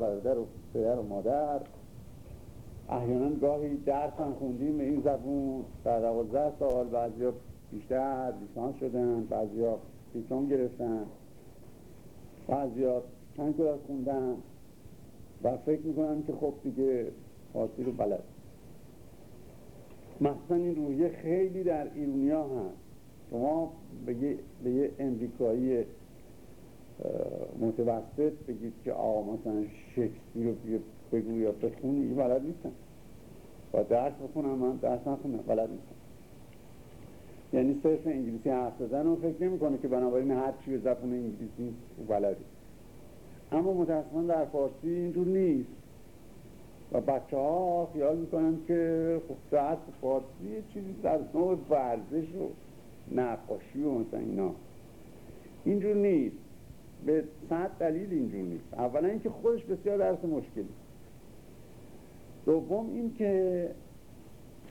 برادر و پدر و مادر. احیانا گاهی درس هم خوندیم به این زبون. در دوازده سال بعضیا بیشتر لیسانس شدن بعضیا دیپلم گرفتن بعضیا چند کلاس خوندن و فکر می‌کنم که خب دیگه فارسی رو بلد. مثلا این رویه خیلی در ایرونیا هست. شما به یه امریکایی متوسط بگید که آقا مثلا شکسپیر رو بگو یا بخونی این بلد نیستن. با درس بخونم من درس نخونم بلد نیستم. یعنی صرف انگلیسی حرف زدن رو فکر نمی‌کنه که بنابراین هر چی به زبان انگلیسی بلدی اما متاسفانه در فارسی اینجور نیست. و بچه ها خیال می‌کنن که خب درس فارسی چیزی در نوع ورزش و نقاشی و مثلا اینا. اینجور نیست. به صد دلیل اینجور نیست. اولا اینکه خودش بسیار درس مشکلی دوم اینکه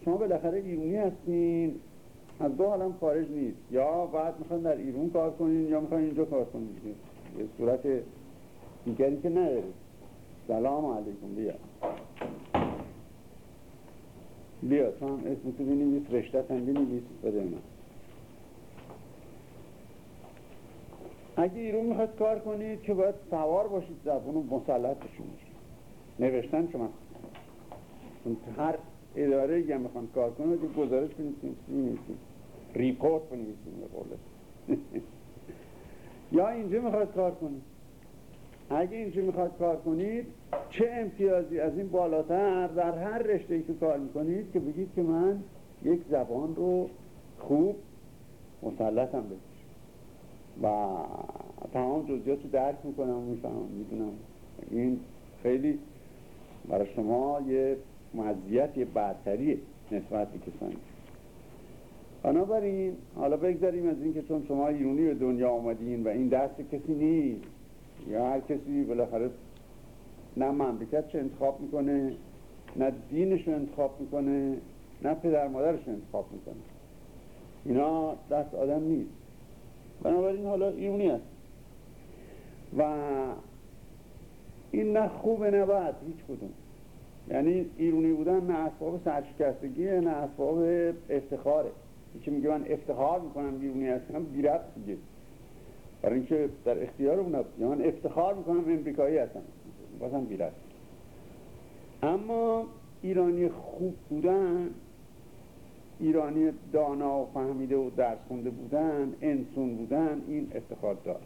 شما بالاخره ایرونی هستین. از دو حالم خارج نیست. یا بعد می‌خواین در ایرون کار کنین یا می‌خواین اینجا کار کنین. یه صورت دیگری که ندارید سلام علیکم. بیا. بیا تو هم اسم تو بینیمیس رشته هم بینیمیس بده من. اگه ایرون می‌خواد کار کنید که باید سوار باشید زبون و مسلط بشون نوشتن شما. هر اداره هم می‌خوان کار کنید که گزارش بنویسیم ریپورت بنویسیم یا اینجا می‌خواد کار کنید. اگه اینجا می‌خواد کار کنید چه امتیازی از این بالاتر در هر رشته ای که کار می‌کنید که بگید که من یک زبان رو خوب مسلطم بگید و تمام جزئیات رو درک می‌کنم می‌فهمم می‌دونم. این خیلی برای شما یه مزیت یه برتری نسبت به کسانی. بنابراین حالا بگذاریم از اینکه چون شما ایرونی به دنیا آمدین و این دست کسی نیست یا هر کسی بالاخره نه مملکت چه انتخاب می‌کنه نه دینش رو انتخاب می‌کنه نه پدر مادرش رو انتخاب می‌کنه. اینا دست آدم نیست. بنابراین حالا ایرونی هست. و این نه خوبه نه بد هیچ کدوم. یعنی ایرونی بودن نه اسباب سرشکستگیه نه اسباب افتخاره. که میگه من افتخار می‌کنم ایرونی هستم بیرت دیگه برای اینکه در اختیار اون یا من افتخار می‌کنم امریکایی هستم. بازم بیرد اما ایرانی خوب بودن ایرانی دانا و فهمیده و درس خونده بودن انسون بودن این افتخار دار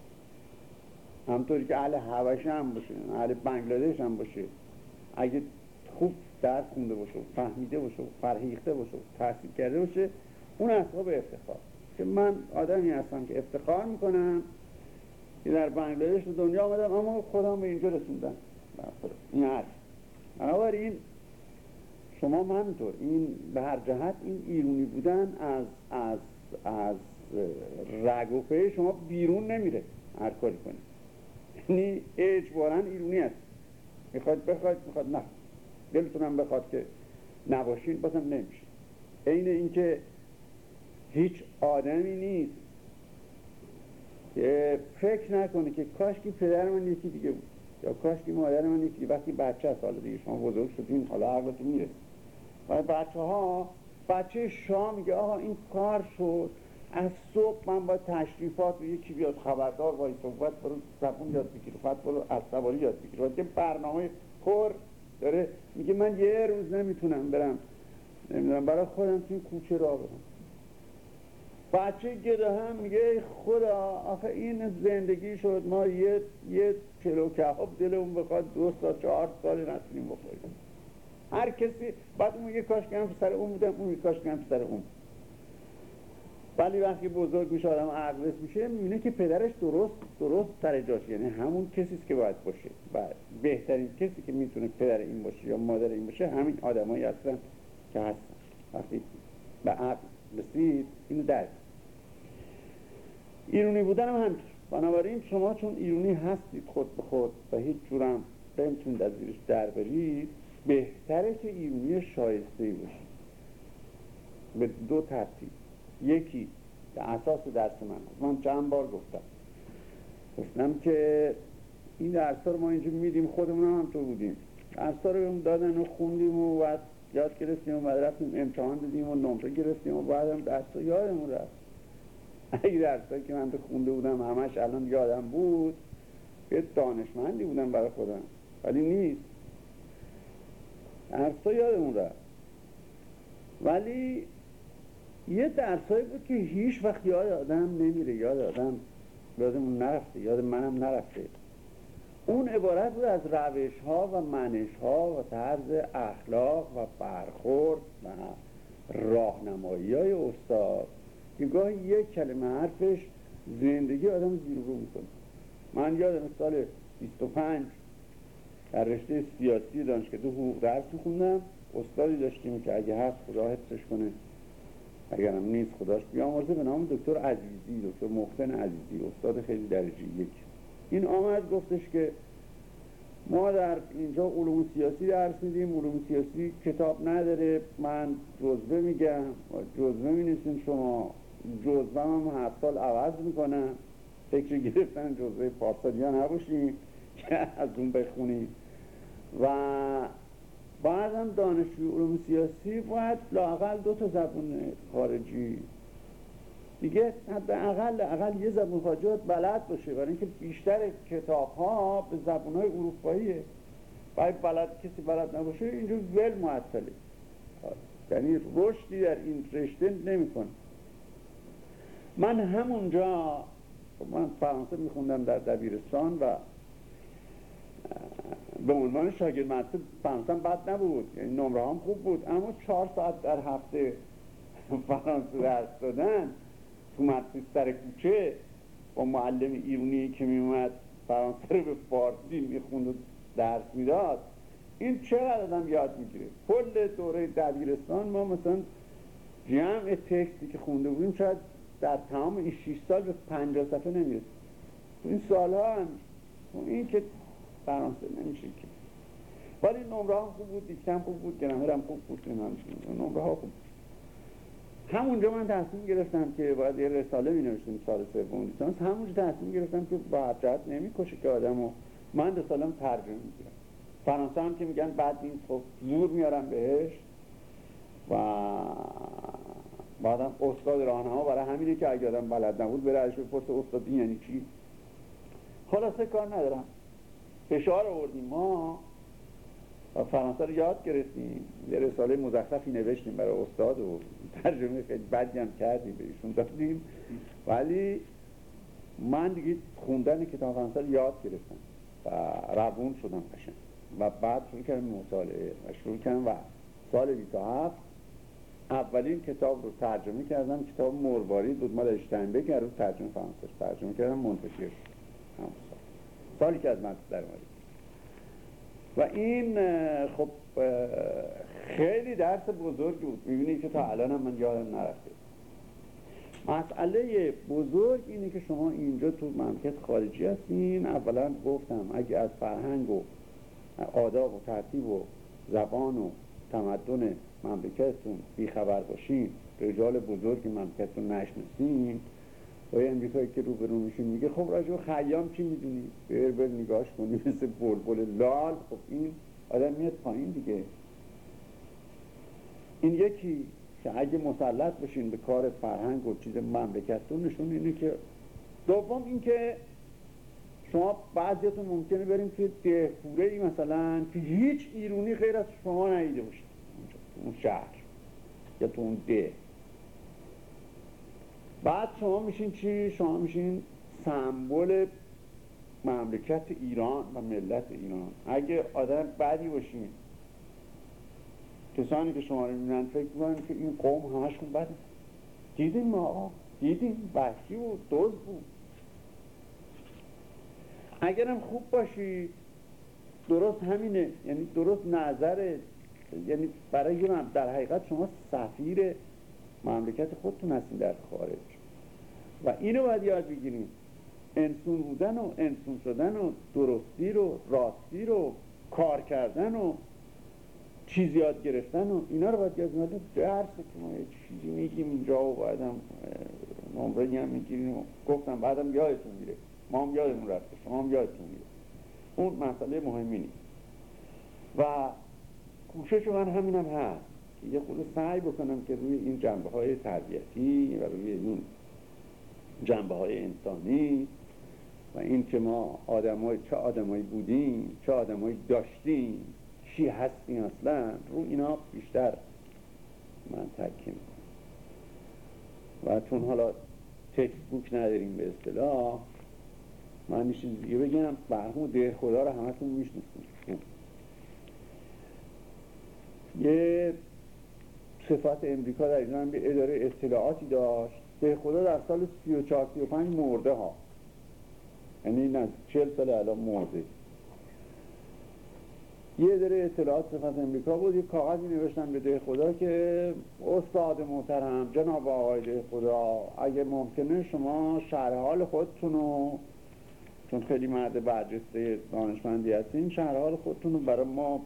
همطوری که اهل حوشه هم باشه اهل بنگلادش هم باشه. اگه خوب درس خونده باشه فهمیده باشه فرهیخته باشه تحصیل کرده باشه اون اصلا به افتخار. که من آدمی هستم که افتخار می‌کنم که در بنگلادش به دنیا آمدم اما خودم به اینجا رسوندم. این هست بنابراین شما همینطور. این به هر جهت این ایرونی بودن از از از رگ و شما بیرون نمیره هر کاری کنید یعنی اجبارا ایرونی است می‌خواد بخواد می‌خواد نه. دلتونم بخواد که نباشین بازم نمیشه. عین اینکه هیچ آدمی نیست که فکر نکنه که کاش که پدر من یکی دیگه بود یا کاش که مادر من یکی وقتی بچه هست حالا دیگه شما بزرگ شدین حالا عقلتون میره. و بچه ها بچه شام میگه آقا این کار شد. از صبح من با تشریفات و یکی بیاد خبردار وای صحبت برو زبون یاد بگیر بعد برو از سواری یاد بگیر. که برنامه پر داره. میگه من یه روز نمی‌تونم برم. نمی‌دونم برای خودم توی کوچه را برم. بچه گده هم میگه خدا آخه این زندگی شد. ما یه یه کباب دلمون بخواد دو سال چهار سال نتونیم بخوریم. هر کسی بعد اون یه کاش که سر اون بودم اون یه کاش که سر اون. ولی وقتی بزرگ میشه آدم عقلش میشه می‌بینه که پدرش درست درست سر جاش. یعنی همون کسی که باید باشه. و بهترین کسی که می‌تونه پدر این باشه یا مادر این باشه همین آدمایی هستن که هستن. وقتی به عقل رسید اینو درک. ایرونی بودن هم همینطور بنابراین شما چون ایرونی هستید خود به خود و هیچ جورم نمی‌تونید از زیرش در برید بهتره که ایرونی شایسته باشید به دو ترتیب. یکی به اساس درس من من چند بار گفتم. گفتم که این درس رو ما اینجا میدیم خودمون هم تو بودیم. درس رو دادن و خوندیم و بعد یاد گرفتیم و بعد رفتیم امتحان دادیم و نمره گرفتیم و بعد هم درس یادمون رفت. اگه درس که من تو خونده بودم همش الان یادم بود یه دانشمندی بودم برای خودم. ولی نیست. درس یادمون رفت. ولی یه درسایی بود که هیچ وقت یاد آدم نمیره یاد آدم یادمون نرفته یاد منم نرفته. اون عبارت بود از روش ها و منش ها و طرز اخلاق و برخورد و راهنمایی های استاد که گاهی یک کلمه حرفش زندگی آدم زیر رو می‌کنه. من یادم سال 25 در رشته سیاسی دانشکده حقوق درس میخوندم. استادی داشتیم که اگه هست خدا حفظش کنه. اگرم نیست خداش بیامرزه. به نام دکتر عزیزی دکتر مختن عزیزی استاد خیلی درجه یک. این آمد گفتش که ما در اینجا علوم سیاسی درس میدیم. علوم سیاسی کتاب نداره. من جزوه میگم. جزوه می شما. جزوه هم هر سال عوض می‌کنم. فکر گرفتن جزوه پارسالیا نباشیم. که از اون بخونیم و بعدم دانشجوی علوم سیاسی باید لاقل دو تا زبون خارجی. دیگه اقل اقل یه زبون خارجی بلد باشه. برای اینکه بیشتر کتاب ها به زبون های اروپاییه. باید بلد کسی بلد نباشه اینجور ول معطله. یعنی رشدی در این رشته نمی‌کنه. من همونجا من فرانسه میخوندم در دبیرستان و به عنوان شاگرد مدرسه فرانسه بد نبود. یعنی نمره هم خوب بود. اما چهار ساعت در هفته فرانسه درس دادن تو مدرسه سر کوچه با معلم ایرونی که میومد فرانسه رو به فارسی می‌خوند و درس می‌داد. این چقدر آدم یاد می‌گیره؟ کل دوره دبیرستان ما مثلا جمع تکستی که خونده بودیم شاید در تمام این 6 سال به 50 صفحه نمی‌رسه این سالها هم این که فرانسه نمیشه که. ولی نمره هم خوب بود دیکتم خوب بود گرامر هم خوب بود نمره ها خوب همونجا من تصمیم گرفتم که باید یه رساله می نوشتیم سال سوم. لیسانس همونجا تصمیم گرفتم که با نمی نمی‌کشه که آدمو من رسالم ترجمه می‌گیرم. فرانسه هم که میگن بعد این خب زور میارم بهش. و بعدم استاد راهنما برای همینه که اگه آدم بلد نبود بره ازش بپرسه استاد یعنی چی؟ خلاصه کار ندارم. فشار آوردیم. ما و فرانسه رو یاد گرفتیم. یه رساله مزخرفی نوشتیم برای استاد و ترجمه خیلی بدی هم کردیم بهشون دادیم. ولی من دیگه خوندن کتاب فرانسه رو یاد گرفتم و روون شدم قشنگ. و بعد شروع کردم مطالعه و شروع کردم و سال 27 اولین کتاب رو ترجمه کردم کتاب مرباری بود. مال اشتنبه که ترجمه فرانسه ترجمه کردم منتشر سالی که از مدرسه در و این خب خیلی درس بزرگی بود. می‌بینید که تا الان من یادم نرفته. مسئله بزرگ اینه که شما اینجا تو مملکت خارجی هستین. اولا گفتم اگه از فرهنگ و آداب و ترتیب و زبان و تمدن مملکتتون بیخبر باشین رجال بزرگ مملکتتون نشناسین و امریکایی که روبرو میشین میگه خب راجع خیام چی می‌دونی؟ بر بر نگاش کنی مثل بلبل لال. خب این آدم میاد پایین دیگه. این یکی که اگه مسلط بشین به کار فرهنگ و چیز مملکتتون نشون اینه که دوم اینکه شما بعضیتون ممکنه بریم که دهپوره ای مثلا که هیچ ایرونی غیر از شما ندیده باشید اون شهر یا تو اون ده. بعد شما میشین چی؟ شما میشین سمبل مملکت ایران و ملت ایران. اگه آدم بدی باشین کسانی که شما رو می‌بینن فکر می‌کنن که این قوم همشون بده. دیدیم ما دیدیم وحشی بود دوز بود. اگرم خوب باشی درست همینه. یعنی درست نظره. یعنی برای در حقیقت شما سفیر مملکت خودتون هستین در خارج. و اینو باید یاد بگیریم. انسون بودن و انسون شدن و درستی رو راستی رو کار کردن و چیز یاد گرفتن و اینا رو باید یاد بگیریم درس که ما یه چیزی میگیم اینجا و بعدم نمره هم می‌گیریم و گفتم بعدم یادتون میره. ما هم یادمون رفته شما هم یادتون میره. اون مسئله مهمی نیست. و کوشش من همینم هست یه خود سعی بکنم که روی این جنبه های تربیتی و روی این جنبه های انسانی و این که ما آدمای چه آدمایی بودیم چه آدمایی داشتیم چی هستیم اصلا رو اینا بیشتر من تکیم و چون حالا تکست بوک نداریم به اصطلاح من چیز دیگه بگم برمون ده خدا رو همتون می‌شناسیم. یه صفت امریکا در ایران به اداره اطلاعاتی داشت به خدا در سال 34 35 مرده ها. یعنی از 40 سال الان مرده. یه اداره اطلاعات صفت امریکا بود یه کاغذی نوشتن به ده خدا که استاد محترم جناب آقای ده خدا اگه ممکنه شما شرح حال خودتون رو چون خیلی مرد برجسته دانشمندی هستین شرح حال خودتون رو برای ما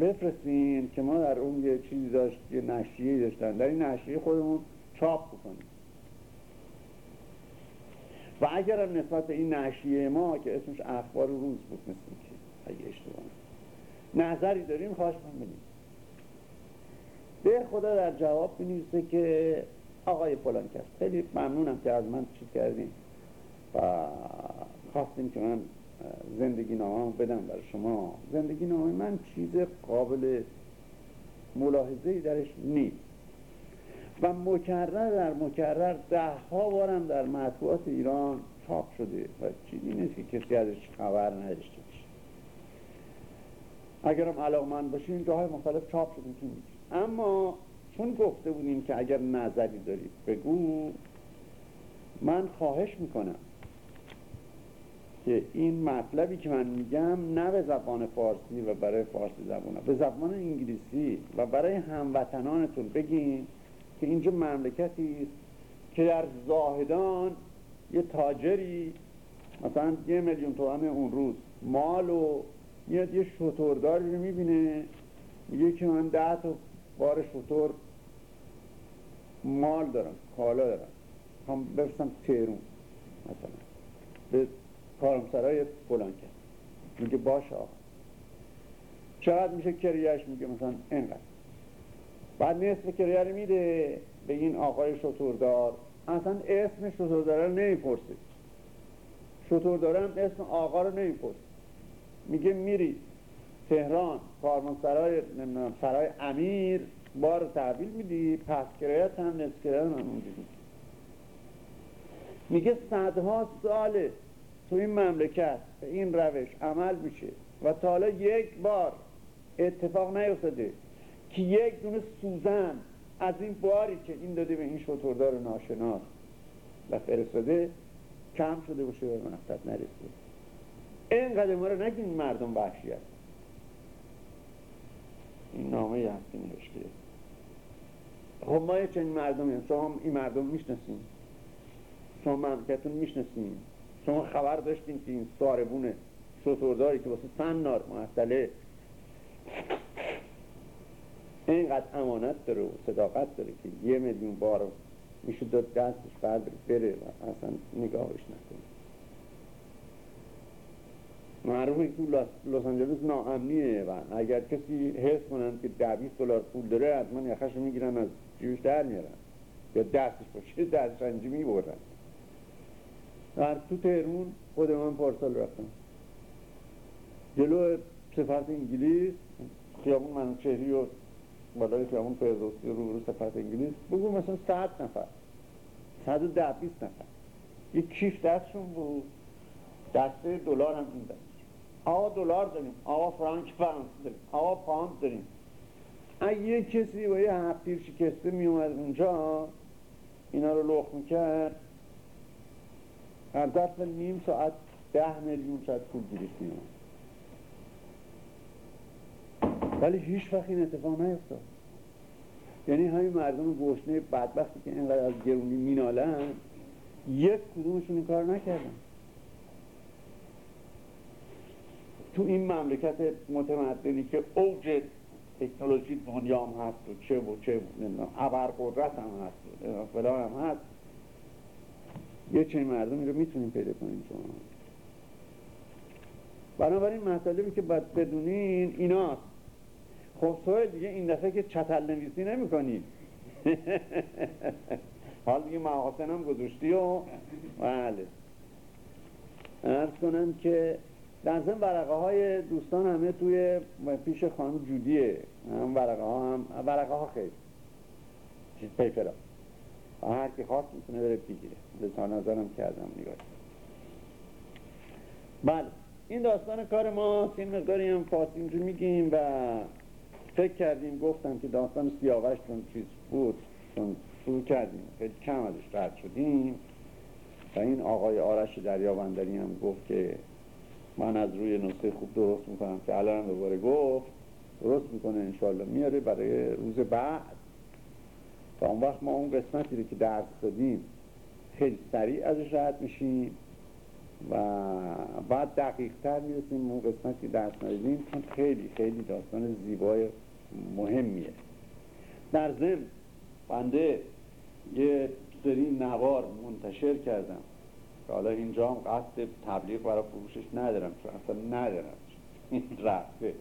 بفرستین که ما در اون یه چیزی داشت یه نشریه داشتن. در این نشریه خودمون چاپ بکنیم. و اگرم نسبت به این نشریه ما که اسمش اخبار روز بود مثل که اگه اشتباه نظری داریم خواهش من بنیم به خدا در جواب بنویسه که آقای فلان کرد خیلی ممنونم که از من چیز کردیم و خواستیم که من زندگی نامه بدم برای شما. زندگی نامه من چیز قابل ملاحظه درش نیست. و مکرر در مکرر ده ها بارم در مطبوعات ایران چاپ شده و چیزی نیست که کسی ازش خبر نداشته باشه. اگرم علاقمند باشین جاهای مختلف چاپ شده که اما چون گفته بودیم که اگر نظری دارید بگو من خواهش می‌کنم که این مطلبی که من میگم نه به زبان فارسی و برای فارسی زبانه به زبان انگلیسی و برای هموطنانتون بگین که اینجا مملکتی است که در زاهدان یه تاجری مثلا یه میلیون تومن اون روز مال و میاد یه شطورداری رو می‌بینه میگه که من ده تا بار شطور مال دارم کالا دارم. هم برسم تهرون مثلا. به کارمسرای فلان کرد میگه باش آقا. چقدر میشه کریهش میگه مثلا اینقدر. بعد نصف کریه رو میده به این آقای شطوردار اصلا اسم شطوردار رو نمی‌پرسه. شطوردار هم اسم آقا رو نمی‌پرسه. میگه میری تهران کارمانسرای نمی‌دونم سرای امیر بار تحویل میدی پس کرایت هم نصف کرایت هم میگه صدها ساله تو این مملکت به این روش عمل میشه و تا حالا یک بار اتفاق نیفتاده. که یک دونه سوزن از این باری که این داده به این شطوردار ناشناس و فرستاده کم شده باشه به مقصد نرسید اینقدر ما رو نگیم مردم وحشی هست. این نامه هستی نوشته خب ما چنین مردمی هست شما این مردم می‌شناسیم شما مملکتون می‌شناسیم شما خبر داشتین که این ساربون شطورداری که واسه سنار معطله اینقدر امانت داره و صداقت داره که یه میلیون بار میشه داد دستش بعد بره و اصلا نگاهش نکنه. معروفه که لس آنجلس ناامنیه و اگر کسی حس کنن که ده دلار پول داره حتما یخش می‌گیرن از جیوش در میارن. یا دستش باشه دست رنجی می‌برن در تو تهرون خود من پارسال رفتم. جلو سفارت انگلیس خیابون منوچهری و بالای خیابون فردوسی رو رو سفارت انگلیس بگو مثلا صد نفر. صد و ده بیست نفر. یک کیف دستشون بود. دسته دلار هم این دست. آقا دلار داریم. آقا فرانک فرانس داریم. آقا پاند داریم. اگه یه کسی با یه هفتیر شکسته می اومد اونجا. اینا رو لخ می‌کرد. هر ظرف نیم ساعت ده میلیون شاید پول گیرش می ولی هیچ وقت این اتفاق نیفتاد. یعنی همین مردم گوشنه بدبختی که اینقدر از گرونی مینالن یک کدومشون این کار نکردن. تو این مملکت متمدنی که اوج تکنولوژی دنیا هم هست و چه و چه نمی‌دونم قدرت هم هست و فلان هم هست یه چنین مردمی رو می‌تونیم پیدا کنیم شما. بنابراین مطالبی که باید بدونین ایناست خب دیگه این دفعه که چتل نویسی نمی کنی حال دیگه محاسن هم گذاشتی و بله. ارز کنم که در ضمن ورقه های دوستان همه توی پیش خانم جودیه. هم ورقه ها هم ورقه ها خیلی. چیز پیپر ها هر کی خواست می‌تونه بره بگیره. به نظرم کردم نگاه بله. این داستان کار ما این مقداری هم میگیم و فکر کردیم گفتم که داستان سیاوش چون چیز بود چون شروع کردیم خیلی کم ازش رد شدیم. و این آقای آرش دریابندری هم گفت که من از روی نسخه خوب درست می‌کنم که الان دوباره گفت درست می‌کنه انشالله میاره برای روز بعد. تا اون وقت ما اون قسمتی رو که درس دادیم خیلی سریع ازش رد میشیم و بعد دقیق تر می‌رسیم اون قسمتی درس ندیدیم خیلی خیلی داستان زیبای مهمیه. در ضمن بنده یه سری نوار منتشر کردم که حالا اینجا هم قصد تبلیغ برای فروشش ندارم چون اصلا ندارم. این رفته.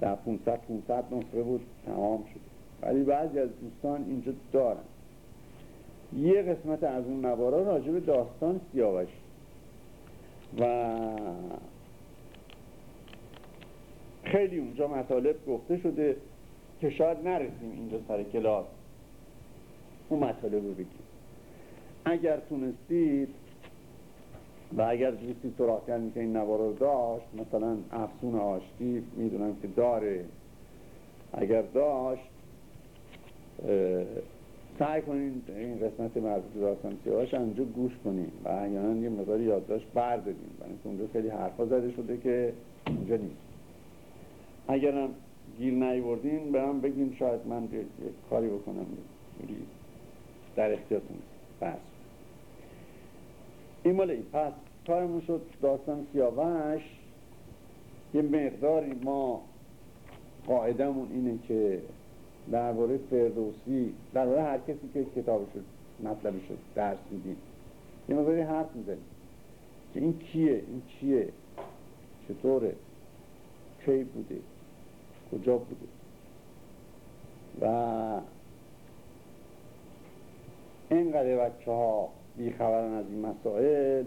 در 500 500 نسخه بود تمام شد. ولی بعضی از دوستان اینجا دارن. یه قسمت از اون نوارا راجع به داستان سیاوش. و خیلی اونجا مطالب گفته شده که شاید نرسیم اینجا سر کلاس. اون مطالب رو بگیم. اگر تونستید و اگر دوستی سراغ کردیم که این نوارا رو داشت مثلا افسون آشتی می‌دونم که داره. اگر داشت سعی کنین این قسمت مربوط به داستان اونجا گوش کنین و احیانا یه مقدار یادداشت برداریم برای اونجا خیلی حرفا زده شده که اونجا نیست. اگرم گیر نیوردین به من بگین شاید من یک کاری بکنم. در اختیارتون بس. این مال این. پس کارمون شد داستان سیاوش. یه مقداری ما قاعدمون اینه که درباره فردوسی درباره هر کسی که کتابش مطلبی شد درس میدیم یه مقداری حرف می‌زنیم. که این کیه؟ این چیه؟ چطوره؟ کی بوده؟ کجا بوده. و اینقدر بچه ها بیخبرن از این مسائل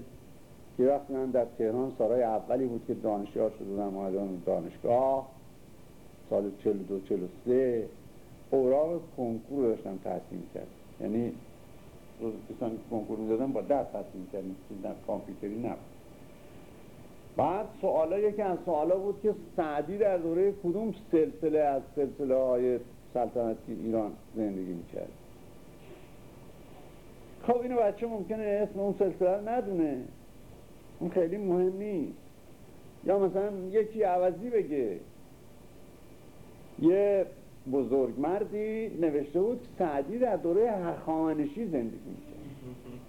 که وقتی من در تهران سالهای اولی بود که دانشیار شده بودم دانشگاه سال 42 43 اوراق کنکور رو داشتم تحصیل کرد یعنی روز کسانی کنکور دادم با دست تحصیل کردیم در کامپیوتری نبود. بعد سوالا یکی از سوالا بود که سعدی در دوره کدوم سلسله از سلسله های سلطنتی ایران زندگی می‌کرد؟ خب اینو بچه ممکنه اسم اون سلسله ندونه. اون خیلی مهم یا مثلا یکی عوضی بگه. یه بزرگ مردی نوشته بود سعدی در دوره هخامنشی زندگی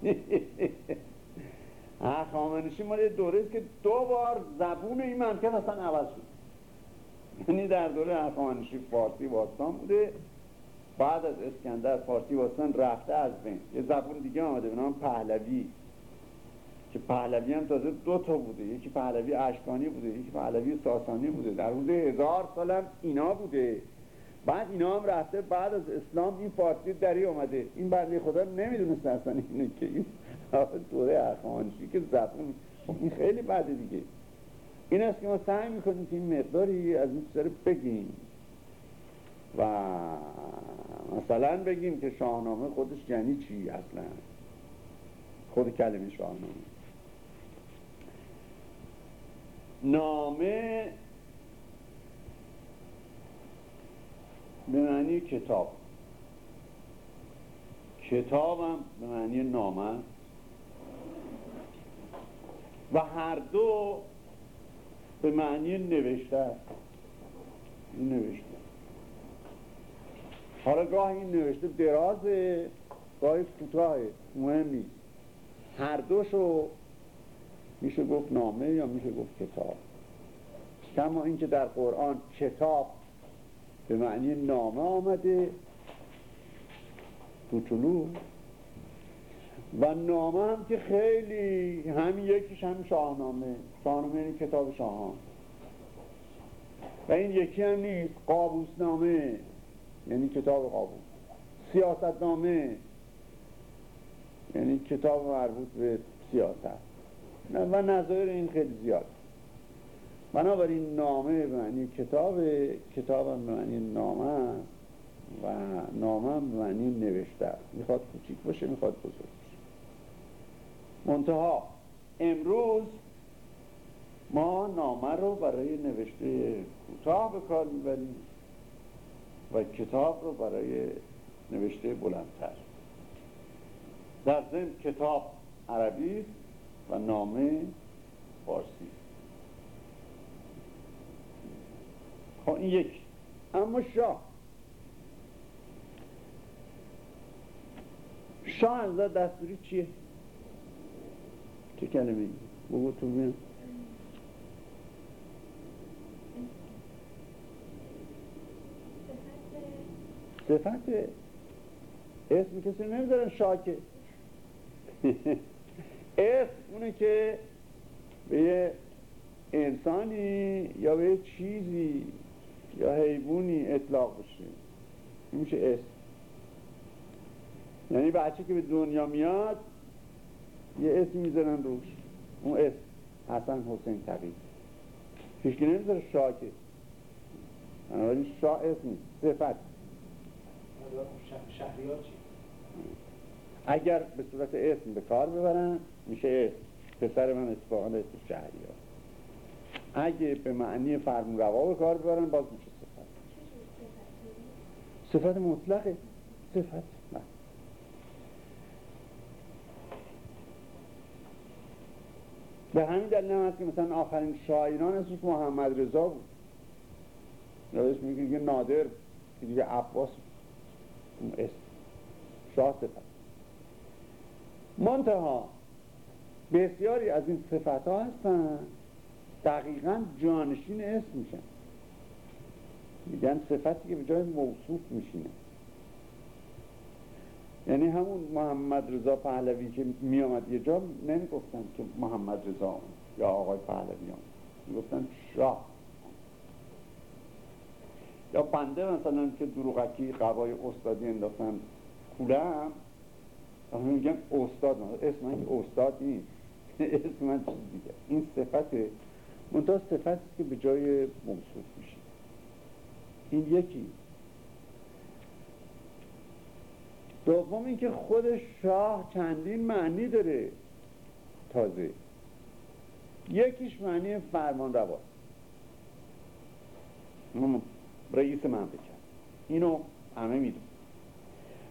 میشه هخامنشی مال دوره که دو بار زبون این ممکن اصلا عوض شد. یعنی در دوره هخامنشی فارسی باستان بوده بعد از اسکندر فارسی باستان رفته از بین. یه زبون دیگه آمده به نام پهلوی که پهلوی هم تازه دو تا بوده. یکی پهلوی اشکانی بوده یکی پهلوی ساسانی بوده. در حدود هزار سالم اینا بوده. بعد اینا هم رفته بعد از اسلام این فارسی دری اومده. این بنده خدا نمی‌دونست اصلا اینه که دوره اخوانشی که زبون این خیلی بده دیگه. این است که ما سعی می‌کنیم که این مقداری از این سر بگیم. و مثلا بگیم که شاهنامه خودش یعنی چی اصلا؟ خود کلمه شاهنامه. نامه به معنی کتاب. کتابم به معنی نامه و هر دو به معنی نوشته نوشته. حالا گاه این نوشته درازه گاهی کوتاه مهم نیست هر دوشو میشه گفت نامه یا میشه گفت کتاب. کما اینکه در قرآن کتاب به معنی نامه آمده کوچولو و نامه هم که خیلی همین یکیش هم شاهنامه. شاهنامه یعنی کتاب شاهان. و این یکی هم نیست. قابوس نامه یعنی کتاب قابوس. سیاست نامه یعنی کتاب مربوط به سیاست. و نظایر این خیلی زیاد. بنابراین نامه به معنی کتاب کتاب به معنی نامه و نامه به معنی نوشته می‌خواد کوچیک باشه می‌خواد بزرگ. منتها امروز ما نامه رو برای نوشته کوتاه به کار می‌بریم و کتاب رو برای نوشته بلندتر. در ضمن کتاب عربی و نامه فارسی. خب این یک اما شاه. شاه از دستوری چیه؟ چه کلمه بگو تو بیم صفت اسم کسی نمی‌ذارن شاکه. اسم اونه که به یه انسانی یا به یه چیزی یا حیوانی اطلاق بشه. میشه اسم. یعنی بچه که به دنیا میاد یه اسم می‌ذارن روش. اون اسم حسن حسین تقیی پیشکی نمی‌ذاره شاکه بنابراین شاه اسم صفت. شهریار چی؟ اگر به صورت اسم به کار ببرن میشه اسم. پسر من اتفاقا اسم شهریار. اگه به معنی فرمون روا به کار ببرن باز میشه صفت. صفت مطلقه. صفت نه به همین دلیل هم هست که مثلا آخرین شاعران اسمش محمد رضا بود. یادش میگه که نادر که دیگه عباس اسم. شاه صفت منتها بسیاری از این صفت ها هستن. دقیقا جانشین اسم میشن. میگن صفتی که به جای موصوف میشینه. یعنی همون محمد رضا پهلوی که میامد یه جا نمی‌گفتن که محمد رضا یا آقای پهلوی هم می‌گفتن شاه. یا بنده مثلا که دروغکی قوای استادی انداختن کولم همه میگن استاد من اسم من استاد نیست. اسم من چیز دیگه. این صفت منتها صفت که به جای موصوف میشه این یکی. دوم اینکه خود شاه چندین معنی داره تازه. یکیش معنی فرمان رواست رئیس مملکت اینو همه میدون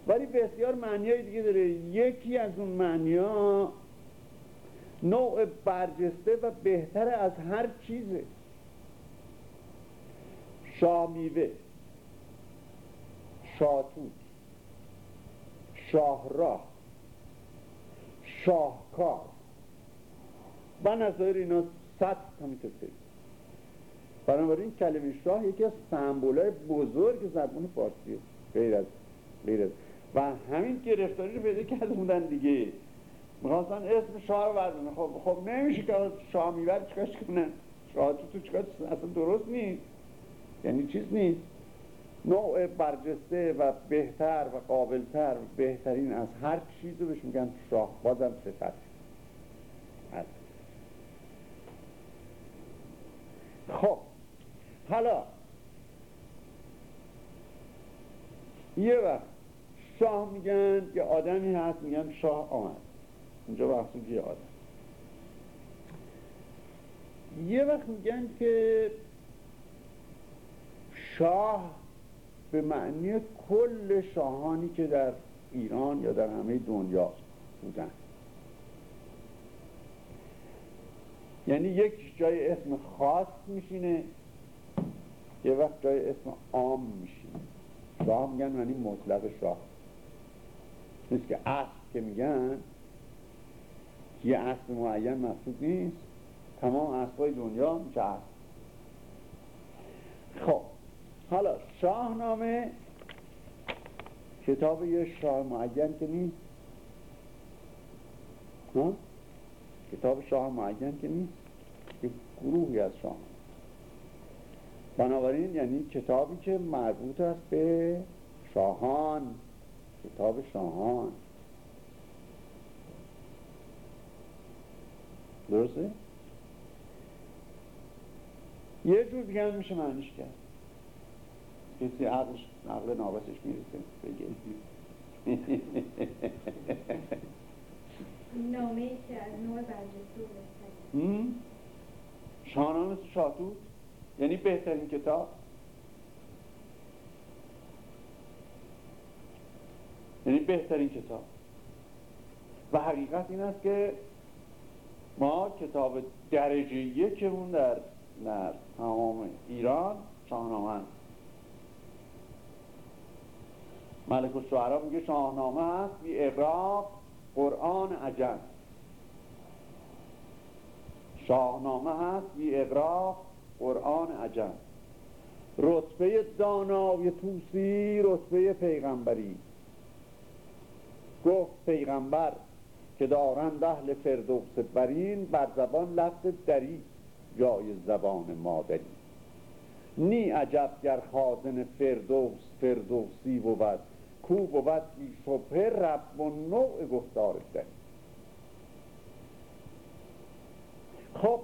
ولی بسیار معنی دیگه داره. یکی از اون معنی ها نوع برجسته و بهتر از هر چیزه. شامیوه شاتوت شاهراه شاهکار. و نظایر اینا صد همین بنابراین کلمه شاه یکی از سمبولای بزرگ زبان فارسیه غیر از غیر از و همین گرفتاری رو پیدا کرده بودن دیگه. می‌خواستن اسم شاه رو بردن. خب خب نمیشه که شاه میبر چکاش کنن؟ شاه تو تو چکاش اصلا درست نیست. یعنی چیز نیست. نوع برجسته و بهتر و قابلتر و بهترین از هر چیز رو بهش میگن شاه. بازم صفت. خب. حالا یه وقت شاه میگن یه آدمی هست میگن شاه آمد. اینجا بحث یه آدم یه وقت میگن که شاه به معنی کل شاهانی که در ایران یا در همه دنیا بودن. یعنی یک جای اسم خاص میشینه یه وقت جای اسم عام میشینه. شاه میگن معنی مطلق شاه. نیست که اصل که میگن یه اصل معین مقصود نیست. تمام اصلای دنیا میشه اصل خب حالا شاهنامه کتاب یه شاه معین که نیست. ها؟ کتاب شاه معین که نیست. یک گروهی از شاه. بنابراین یعنی کتابی که مربوط است به شاهان. کتاب شاهان. درسته؟ یه جور دیگه هم میشه معنیش کرد. کسی عقلش عقل نابسش می‌رسه بگه. نامه که از نوع برجسته شاهنامه شاتوت یعنی بهترین کتاب؟ یعنی بهترین کتاب. و حقیقت این است که ما کتاب درجه یکمون در در تمام ایران شاهنامه ملک الشعرا میگه شاهنامه هست بی اقراق قرآن عجم شاهنامه هست بی اقراق قرآن عجم رتبه دانای توسی رتبه پیغمبری. گفت پیغمبر که دارند اهل فردوس برین بر زبان لفظ دری جای زبان مادری. نی عجب گر خازن فردوس فردوسی بود. کو بود بی شبه رب و نوع گفتار دری خب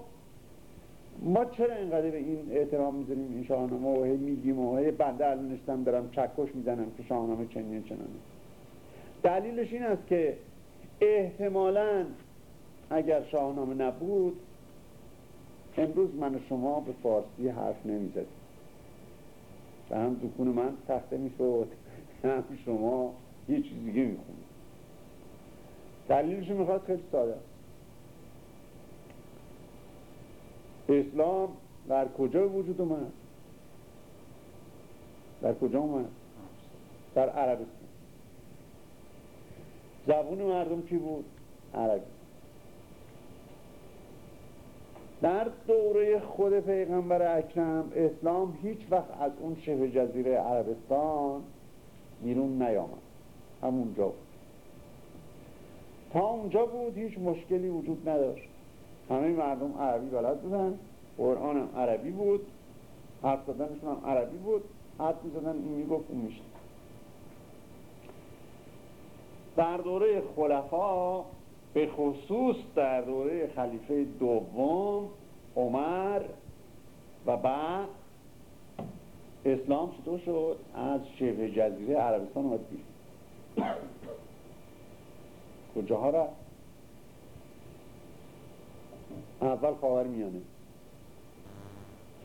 ما چرا اینقدر به این احترام می‌ذاریم؟ این شاهنامه و میگیم و هی بنده الان نشتم دارم چکش می‌زنم که شاهنامه چنین چنانه دلیلش این است که احتمالا اگر شاهنامه نبود امروز من و شما به فارسی حرف نمی‌زدیم. و هم دکون من تخته می‌شد. هم شما یه چیز دیگه می‌خونید دلیلش می‌خواد خیلی ساده. اسلام در کجا وجود اومد؟ در کجا اومد؟ در عربستان. زبون مردم کی بود؟ عربی. در دوره خود پیغمبر اکرم اسلام هیچ وقت از اون شبه جزیره عربستان بیرون نیامد. همونجا بود. تا اونجا بود هیچ مشکلی وجود نداشت. همه مردم عربی بلد بودن. قرآن عربی بود. حرف زدنشون هم عربی بود. حرف می‌زدن این می‌گفت اون میشن در دوره خلفا به خصوص در دوره خلیفه دوم عمر و بعد اسلام چطور شد؟ از شبه جزیره عربستان اومد بیرون. کجاها رفت؟ اول خواهر میانه.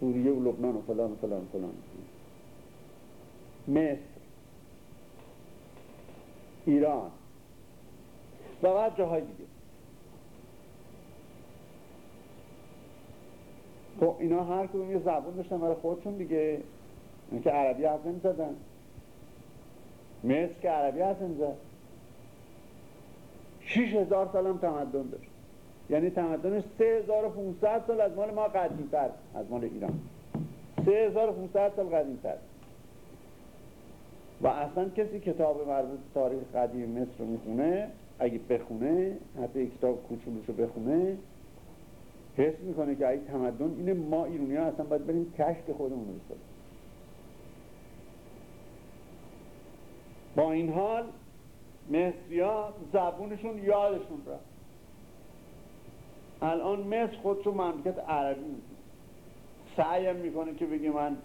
سوریه و لبنان و فلان و فلان و فلان. مصر. ایران. و بعد جاهای دیگه. خب اینا هر کدوم یه زبون داشتن برای خودشون دیگه. که عربی حرف نمی‌زدن. مصر که عربی حرف نمی‌زد. شیش هزار سال هم تمدن داشت. یعنی هزار و سال از مال ما قدیم از مال ایران. سه هزار و سال قدیم تر و اصلا کسی کتاب مربوط تاریخ قدیم مصر رو می‌خونه اگه بخونه حتی یک کتاب کوچولوشو بخونه حس می‌کنه که اگه تمدن اینه ما ایرونی ها اصلا باید بریم کشک خودمون رو با این حال مصری ها زبونشون یادشون رفت. الان مصر خودشو مملکت عربی می‌کنه سعیم می‌کنه که بگه من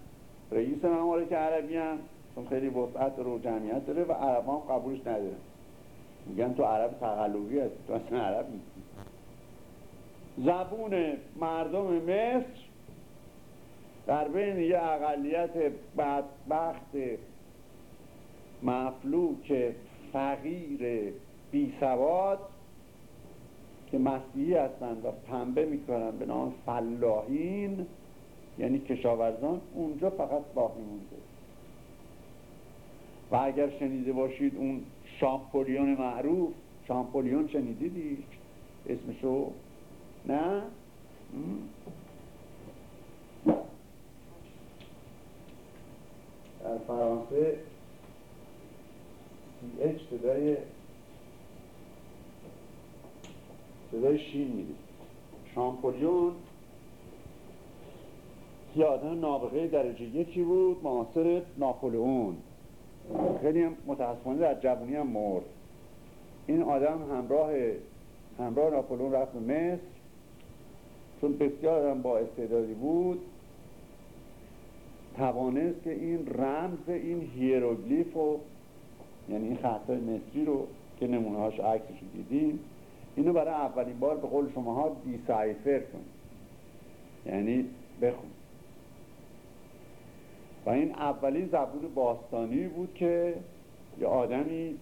رئیس ممالک عربی هم چون خیلی وسعت رو جمعیت داره و عرب هم قبولش نداره میگن تو عرب تقلبی هستی تو اصلا عرب نیستی. زبون مردم مصر در بین یه اقلیت بدبخت مفلوک فقیر بی سواد که مسیحی هستند و پنبه می‌کنن به نام فلاحین یعنی کشاورزان اونجا فقط باقی مونده. و اگر شنیده باشید اون شامپولیون معروف شامپولیون شنیدیدی اسمشو؟ نه؟ در فرانسه اچ صدای صدای شین میده شامپولیون. یه آدم نابغه درجه یکی بود معاصر ناپولئون خیلی هم متاسفانه در جوانی هم مرد. این آدم همراه همراه ناپولون رفت به مصر. چون بسیار آدم با استعدادی بود توانست که این رمز این هیروگلیف و یعنی این خطای مصری رو که نمونه هاش عکسش دیدیم اینو برای اولین بار به قول شما ها decipher کن یعنی بخون و این اولین زبون باستانی بود که یه آدمی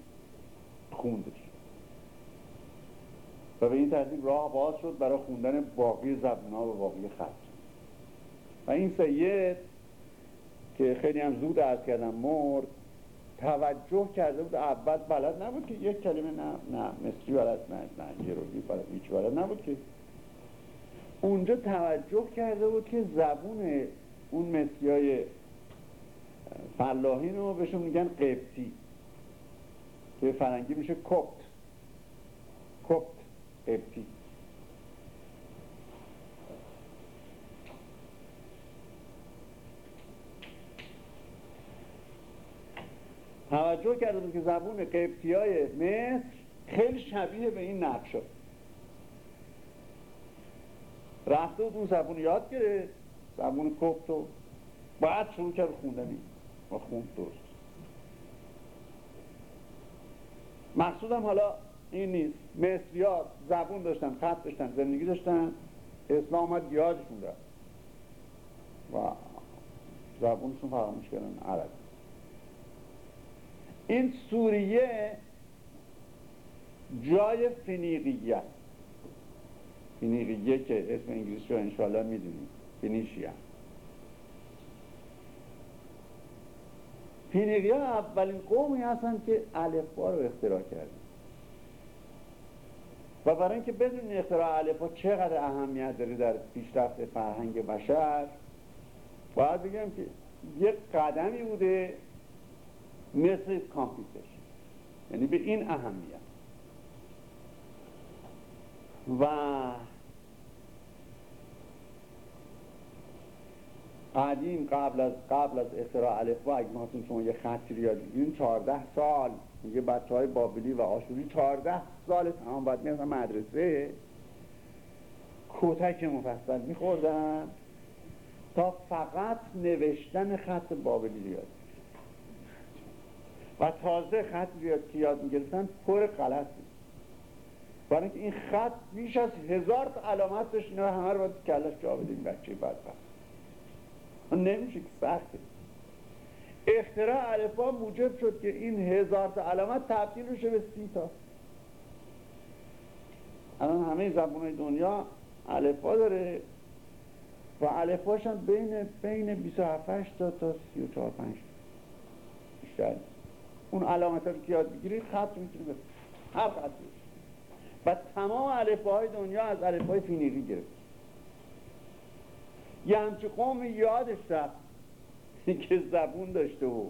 خوندش و به این ترتیب راه باز شد برای خوندن باقی زبون و باقی خط. و این سید که خیلی هم زود از کردم مرد توجه کرده بود اول بلد نبود که یک کلمه نه نه مصری بلد نه نه یروگی بلد هیچ بلد نبود که. اونجا توجه کرده بود که زبون اون مصری های فلاحین رو بهشون میگن قبطی. که فرنگی میشه کپت. کپت قبطی. توجه کرده بود که زبون قبطی های مصر خیلی شبیه به این نقش رفته بود اون زبون یاد گرفت زبون کپت و بعد شروع کرد خوندنی. و خوند درست. مقصودم حالا این نیست. مصری ها زبون داشتن خط داشتن زندگی داشتن. اسلام آمد یادشون رفت. و زبونشون فراموش کردن. عربی این سوریه جای فنیقیه. فنیقیه که اسم انگلیسی رو انشاءالله می‌دونیم. فنیشیه. فینیقی ها اولین قومی هستن که الفبا رو اختراع کردن. و برای اینکه بدون اختراع الفبا چقدر اهمیت داره در پیشرفت فرهنگ بشر باید بگم که یک قدمی بوده مثل کامپیوتر. یعنی به این اهمیت. و قدیم قبل از قبل از اختراع الفبا اگه ما شما یه خطی رو یاد بگیریم 14 سال. میگه بچه های بابلی و آشوری 14 سال تمام باید می‌رسن مدرسه. کتک مفصل میخوردن. تا فقط نوشتن خط بابلی یاد و تازه خط یاد که یاد می‌گرفتن پر غلط بود. برای این خط بیش از هزار علامت داشت اینا همه رو باید کلش جا بدیم بچه بدبخت. نمیشه که سخته اختراع الفا موجب شد که این هزار تا علامت تبدیل بشه به سی تا. الان همه زبان دنیا الفا داره و الفاش هم بین بین 27 تا تا 34 5 بیشتر اون علامت رو که یاد بگیری خط می‌تونی به هر خط و تمام الفاهای دنیا از الفای فینیقی گرفت. یه همچه قوم یادش رفت. که زبون داشته و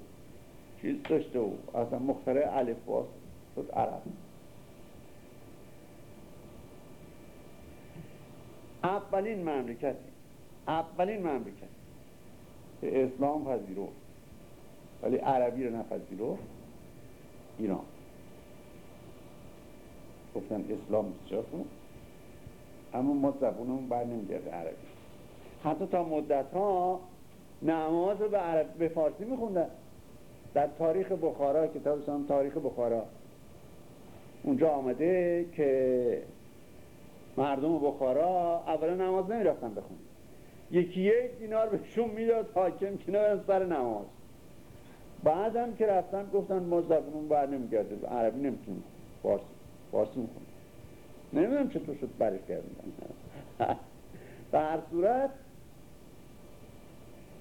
چیز داشته و اصلا مختره علف باست شد عرب. اولین مملکتی اولین مملکتی که اسلام پذیرفت. ولی عربی رو نپذیرفت. ایران گفتن اسلام بسیار خوب اما ما زبونمون بر نمیگرده عربی. حتی تا مدت ها نماز به, عرب به فارسی میخوندن. در تاریخ بخارا کتاب سام تاریخ بخارا. اونجا آمده که مردم بخارا اولا نماز نمی‌رفتن بخونن. یکی یک دینار بهشون می‌داد حاکم که سر نماز. بعدم که رفتن گفتن ما زبونمون بر نمیگرده. عربی نمی‌تونیم. فارسی. فارسی می‌خونیم. نمی‌دونم چطور شد برش کردن. در هر صورت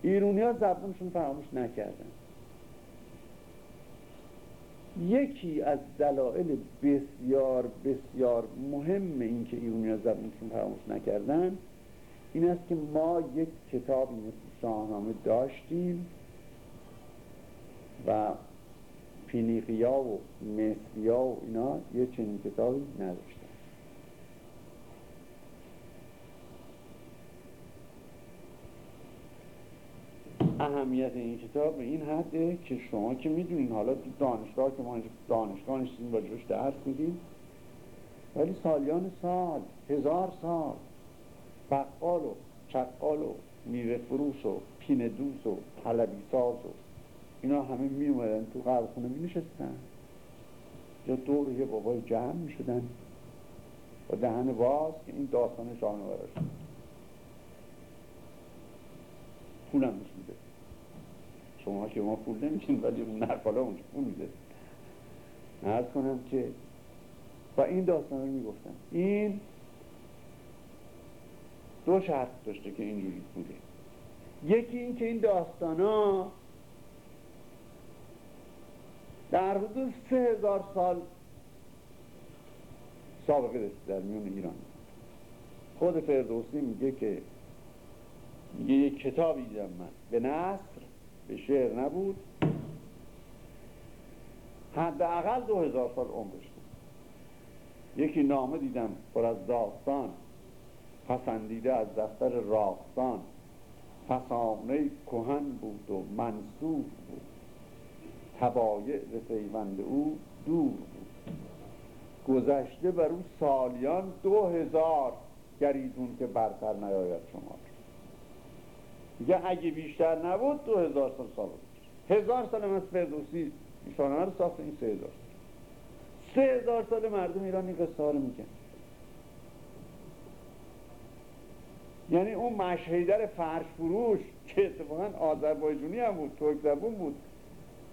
ایرونی ها زبونشون فراموش نکردن. یکی از دلایل بسیار بسیار مهم این که ایرونی ها زبونشون فراموش نکردن این است که ما یک کتابی مثل شاهنامه داشتیم. و فینیقیا و مصریا و اینا یه چنین کتابی نداشتن اهمیت این کتاب به این حده که شما که می‌دونین حالا تو دانشگاه که ما دانشگاه نشتیم با جوش درس میدیم ولی سالیان سال هزار سال بقال و چقال و میوه فروس و پیندوز و و اینا همه می اومدن تو خونه می نشستن. یا دور یه بابای جمع می شدن. با دهن باز که این داستان شاهنه براش پولم میده. شما که ما پول نمیشین ولی اون نرفالا اونجا پول میده. نرد کنم که و این داستان رو می‌گفتن. این دو شرط داشته که اینجوری بوده. یکی این که این داستان ها در حدود سه هزار سال سابقه داشته در میون ایران. خود فردوسی میگه که میگه یک کتابی دیدم من. به نصر به شعر نبود. حداقل دو هزار سال عمرش یکی نامه دیدم پر از داستان پسندیده از دفتر راستان. فسانه کهن بود و منصوب بود. تبایع به پیوند او دور بود. گذشته بر او سالیان دو هزار گریدون که برتر نیاید شما. میگه اگه بیشتر نبود دو هزار سال سال بود. هزار سال از فردوسی شانه رو ساخت این سه هزار سه هزار سال مردم ایران این قصه رو میگن. یعنی اون مشهیدر فرش فروش که اتفاقا آذربایجونی هم بود ترک زبون بود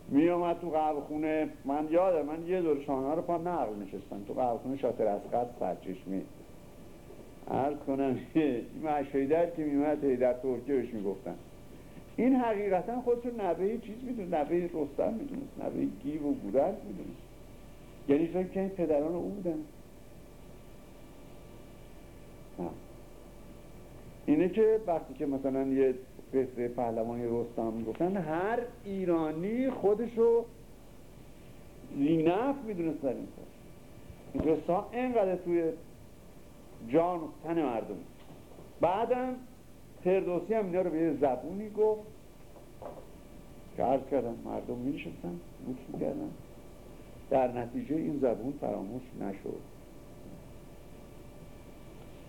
می تو قهوه خونه من یادم من یه دور شانه رو پا نقل نشستم تو قهوه خونه شاتر اسقد سرچشمی عرض کنم مشهیدر که میمد هیدر ترکیه بهش می‌گفتن. این حقیقتا خودشون نوه چیز می‌دونه نوه رستم می‌دونست. نوه گیو و گودرز می‌دونست. یعنی فکر که این پدران او بودن. اینه که وقتی که مثلا یه قصه پهلوانی رستم می‌گفتن هر ایرانی خودشو زینف می‌دونست در این کار. قصه اینقدر توی جان و تن مردم. بعدم فردوسی هم اینا رو به زبونی گفت که عرض کردم مردم می نشستن گوش کردن در نتیجه این زبون فراموش نشد.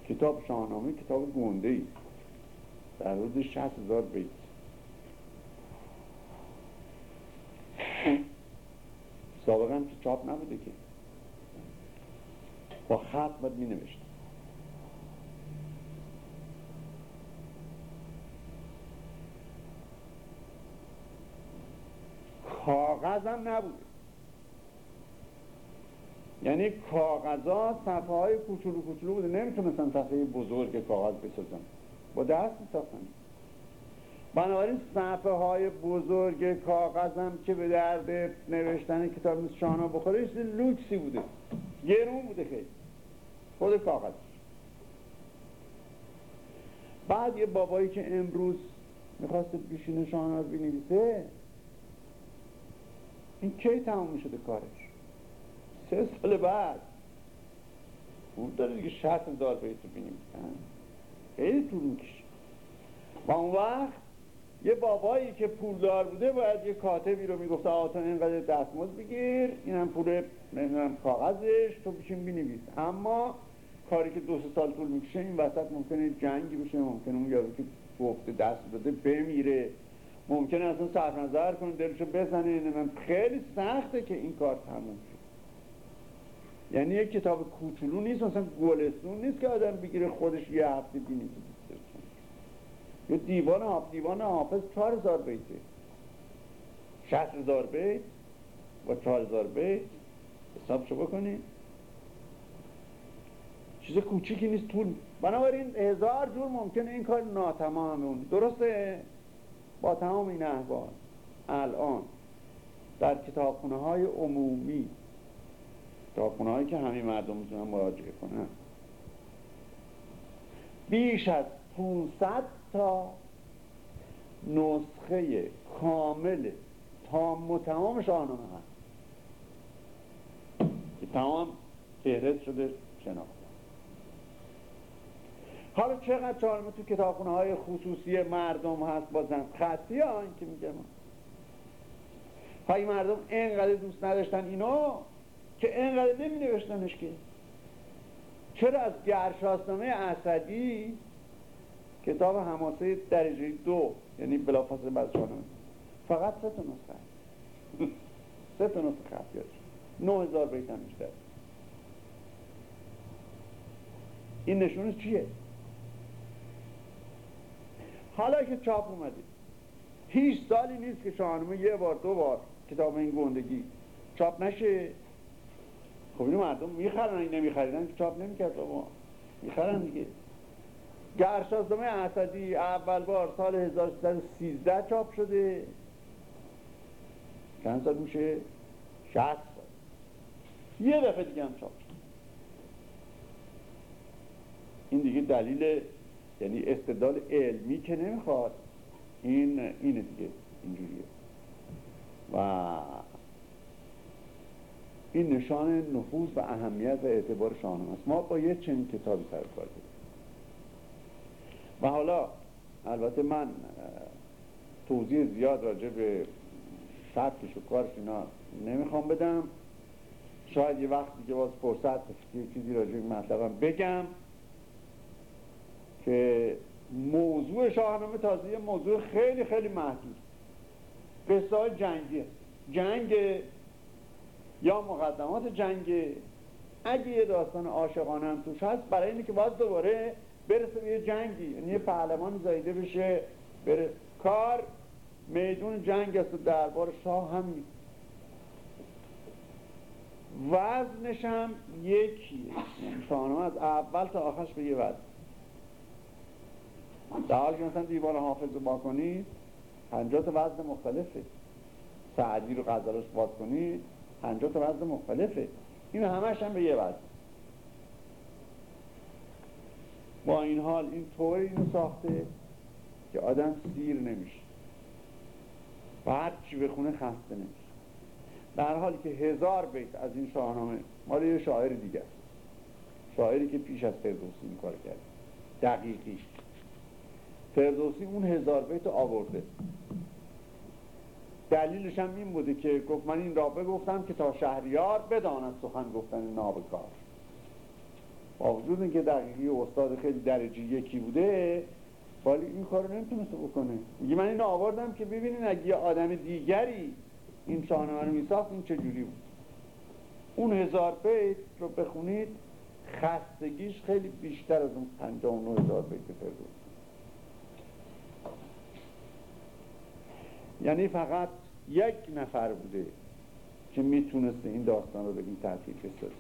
کتاب شاهنامه کتاب گنده ای. در حدود شهست هزار بیت. سابقا که چاپ نبوده که. با خط باید می نوشت کاغذ هم نبوده. یعنی کاغذا صفحه های کوچولو کوچولو بوده. نمی‌تونستن صفحه بزرگ کاغذ بسازن با دست میساختن بنابراین صفحه های بزرگ کاغذم که به درد نوشتن کتاب مثل شانا بخوره یه لوکسی بوده. گرون بوده خیلی. خود کاغذ بعد یه بابایی که امروز می‌خواست بیشین شانا رو بنویسه این کی تمام می‌شده کارش؟ سه سال بعد. اون داره دیگه شهست هزار بیت رو خیلی طول می‌کشه. و اون وقت یه بابایی که پولدار بوده باید یه کاتبی رو می‌گفته آتا اینقدر دستمزد بگیر این هم پول نمی‌دونم کاغذش تو بشین بنویس. اما کاری که دو سال طول می‌کشه این وسط ممکنه جنگی بشه ممکنه اون یارو که گفته دست داده بمیره. ممکنه اصلا صرف نظر کنه دلشو بزنه. من خیلی سخته که این کار تموم یعنی یک کتاب کوچولو نیست مثلا گلستون نیست که آدم بگیره خودش یه هفته بینیسه یه دیوان حافظ دیوان حافظ چهار هزار بیته شهست هزار بیت و چهار هزار بیت. حساب شو بکنید چیز کوچیکی نیست طول. بنابراین هزار جور ممکنه این کار ناتمام درسته؟ با تمام این احوال. الان در کتابخونه های عمومی کتابخونه که همه مردم می‌تونن مراجعه کنن. بیش از 500 تا نسخه کامل تام و تمام شاهنامه هست. که تمام فهرست شده شناخته. حالا چقدر شاهنامه تو کتابخونه های خصوصی مردم هست بازم؟ خطی ها این که میگم. های مردم اینقدر دوست نداشتن اینو که اینقدر نمی نوشتنش که. چرا از گرشاسنامه اسدی کتاب هماسه درجه دو یعنی بلافاصله بعد شاهنامه فقط سه تا نسخه سه تا نسخه خط نه هزار بیت هم بیشتر. این نشونش چیه؟ حالا که چاپ اومده. هیچ سالی نیست که شاهنامه یه بار دو بار کتاب این گندگی چاپ نشه. خب اینو مردم می‌خرن این نمیخریدن که چاپ نمی‌کرد بابا. می‌خرن دیگه. گرشاسنامه اسدی اول بار سال 1313 چاپ شده. چند سال میشه؟ 60 سال یه دفعه دیگه هم چاپ شد این دیگه دلیل یعنی استدلال علمی که نمی‌خواد این اینه دیگه. اینجوریه. و این نشان نفوذ و اهمیت و اعتبار شاهنامه است. ما با یه چنین کتابی سر کار و حالا البته من توضیح زیاد راجع به سطحش و کارش اینا نمی‌خوام بدم. شاید یه وقتی که باز فرصت یه چیزی راجع به مطلبم بگم که موضوع شاهنامه تازه موضوع خیلی خیلی محدود. قصه های جنگی جنگ یا مقدمات جنگ. اگه یه داستان عاشقانه هم توش هست برای اینه که باید دوباره برسه به یه جنگی. یعنی یه پهلوان زایده بشه بره. کار میدون جنگ است و دربار شاه هم نیست. وزنش هم یکیه شاهنامه از اول تا آخرش به یه وزن. در حال که مثلا دیوان حافظ رو با کنید پنجاه تا وزن مختلفه. سعدی رو غزلش باز کنید پنجاه تا وزن مختلفه. این همش هم به یه وزن. با این حال این طور اینو ساخته که آدم سیر نمیشه. و هر چی بخونه خسته نمیشه. در حالی که هزار بیت از این شاهنامه مال یه شاعر دیگه است. شاعری که پیش از فردوسی این کار کرد دقیقی فردوسی اون هزار بیت آورده. دلیلش هم این بوده که گفت من این را بگفتم که تا شهریار بداند سخن گفتن نابکار. با وجود اینکه دقیقی استاد خیلی درجه یکی بوده ولی این کار نمی‌تونسته بکنه. میگه من اینو آوردم که ببینین اگه یه آدم دیگری این شاهنامه رو میساخت این چجوری بود؟ اون هزار بیت رو بخونید خستگیش خیلی بیشتر از اون پنجاه هزار بیت فردوسی یعنی فقط یک نفر بوده که می‌تونسته این داستان رو به این ترتیب بسازه.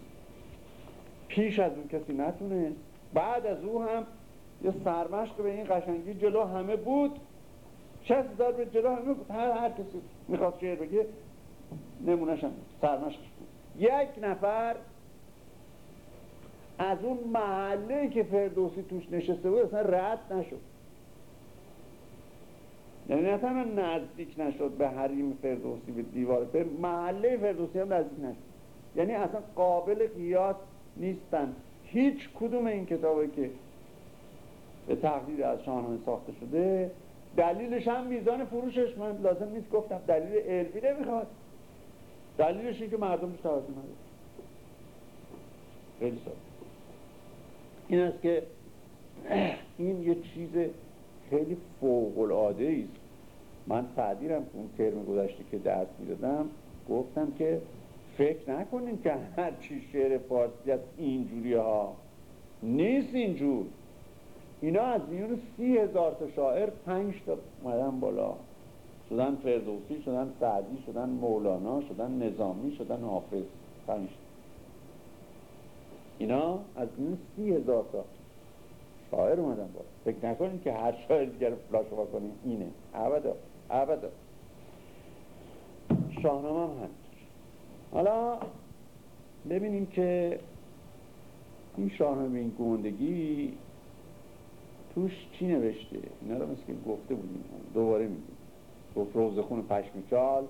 پیش از اون کسی نتونه بعد از او هم یه سرمشق به این قشنگی جلو همه بود. شست هزار به جلو همه بود. هر, هر کسی می‌خواست شعر بگه نمونش هم سرمشقش بود. یک نفر از اون محله که فردوسی توش نشسته بود اصلا رد نشد. یعنی نه تنها نزدیک نشد به حریم فردوسی به دیوار به محله فردوسی هم نزدیک نشد. یعنی اصلا قابل قیاس نیستن. هیچ کدوم این کتابی که به تقدیر از شاهنامه ساخته شده دلیلش هم میزان فروشش. من لازم نیست گفتم. دلیل علمی نمی‌خواد. دلیلش این که مردم توجه نداره خیلی سال این است که این یه چیز خیلی فوق العاده است. من تعدیرم اون ترم گذشته که درس می‌دادم گفتم که فکر نکنین که هر چی شعر فارسی از اینجوری ها. نیست اینجور. اینا از میون سی هزار تا شاعر پنج تا اومدن بالا. شدن فردوسی شدن سعدی شدن مولانا شدن نظامی شدن حافظ. پنج اینا از میون سی هزار تا شاعر اومدن بالا. فکر نکنین که هر شاعر دیگر فلاش کنیم اینه. ابدا. ابدا. شاهنامه هم هست حالا ببینیم که این شاهنامه این گوندگی توش چی نوشته؟ اینا رو مثل که گفته بودیم. دوباره میگیم. گفت روزخون پشمیچال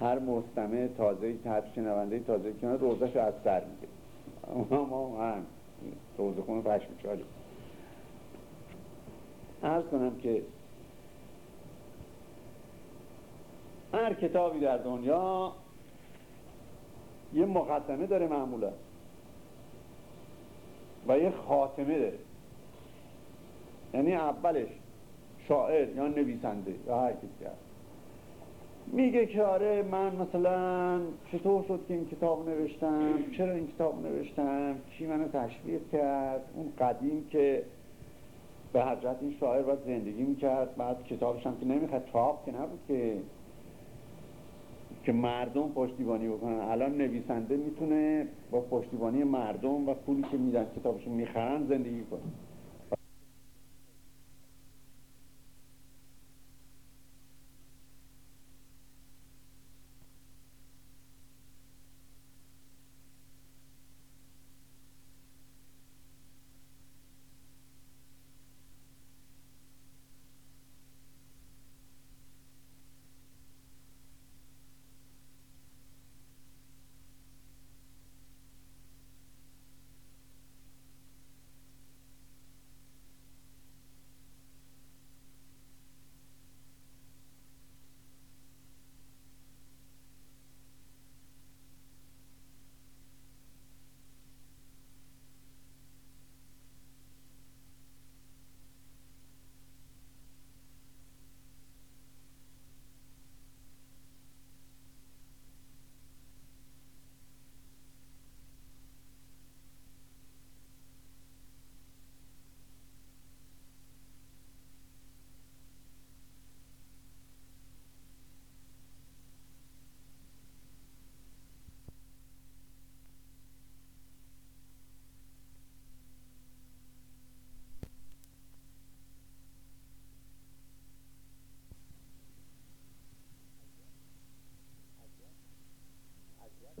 هر مستمه تازه تحت شنونده تازه کنه روزش رو از سر میده ما هم روزخون پشمیچالی ارز کنم که هر کتابی در دنیا یه مقدمه داره معمولا و یه خاتمه داره. یعنی اولش شاعر یا نویسنده یا هر کسی هست. میگه که آره من مثلا چطور شد که این کتاب نوشتم؟ چرا این کتاب نوشتم؟ کی منو تشویق کرد؟ اون قدیم که به حضرت این شاعر باید زندگی می‌کرد. بعد کتابش هم که نمی‌خواد چاپ که نبود که که مردم پشتیبانی بکنن. الان نویسنده می‌تونه با پشتیبانی مردم و پولی که میدن کتابشون می‌خرن زندگی کنه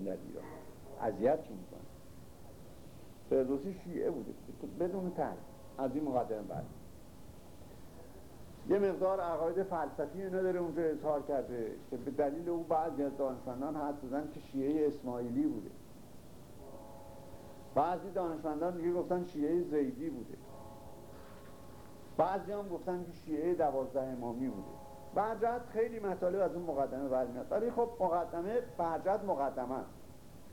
در ایران اذیت چی می‌کنه فردوسی شیعه بوده بدون تر از این مقدمه بعد یه مقدار عقاید فلسفی اینا داره اونجا اظهار کرده که به دلیل او بعضی از دانشمندان حد زدن که شیعه اسماعیلی بوده. بعضی دانشمندان دیگه گفتن شیعه زیدی بوده. بعضی هم گفتن که شیعه دوازده امامی بوده. برجت خیلی مطالب از اون مقدمه برمیاد. ولی خب مقدمه برجت مقدمه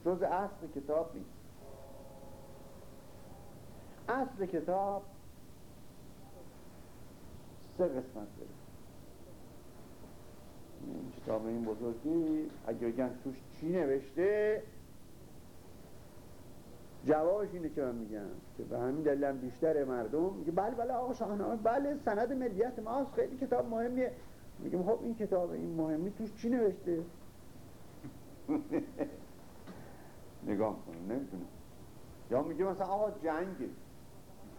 جز اصل کتاب نیست. اصل کتاب سه قسمت داره این کتاب این بزرگی اگه بگن توش چی نوشته؟ جوابش اینه که من میگم که به همین دلیل بیشتر مردم میگه بله بله آقا شاهنامه بله سند ملیت ماست خیلی کتاب مهمیه. میگم خب این کتاب این مهمی توش چی نوشته؟ نگاه کنه نمی‌تونه یا میگه مثلا آقا جنگه.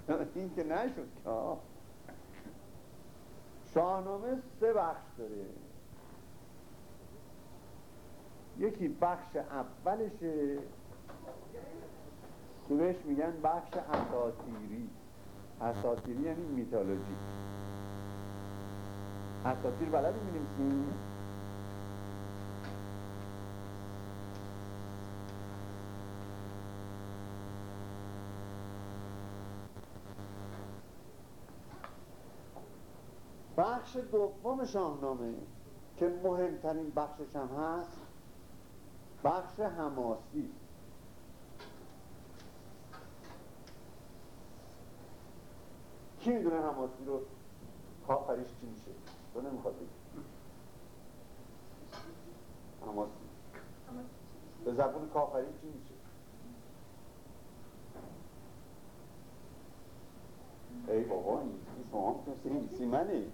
این که نشد که شاهنامه سه بخش داره. یکی بخش اولشه. که میگن بخش اساتیری اساتیری یعنی میتالوجی. اساتیر بلد می‌نویسیم؟ بخش دوم شاهنامه که مهمترین بخشش هم هست بخش حماسی. کی می‌دونه حماسی رو کافریش چی میشه؟ تو نمی‌خواد حماسی. به زبون کافری چی میشه؟ ای بابا این شما اپی اپی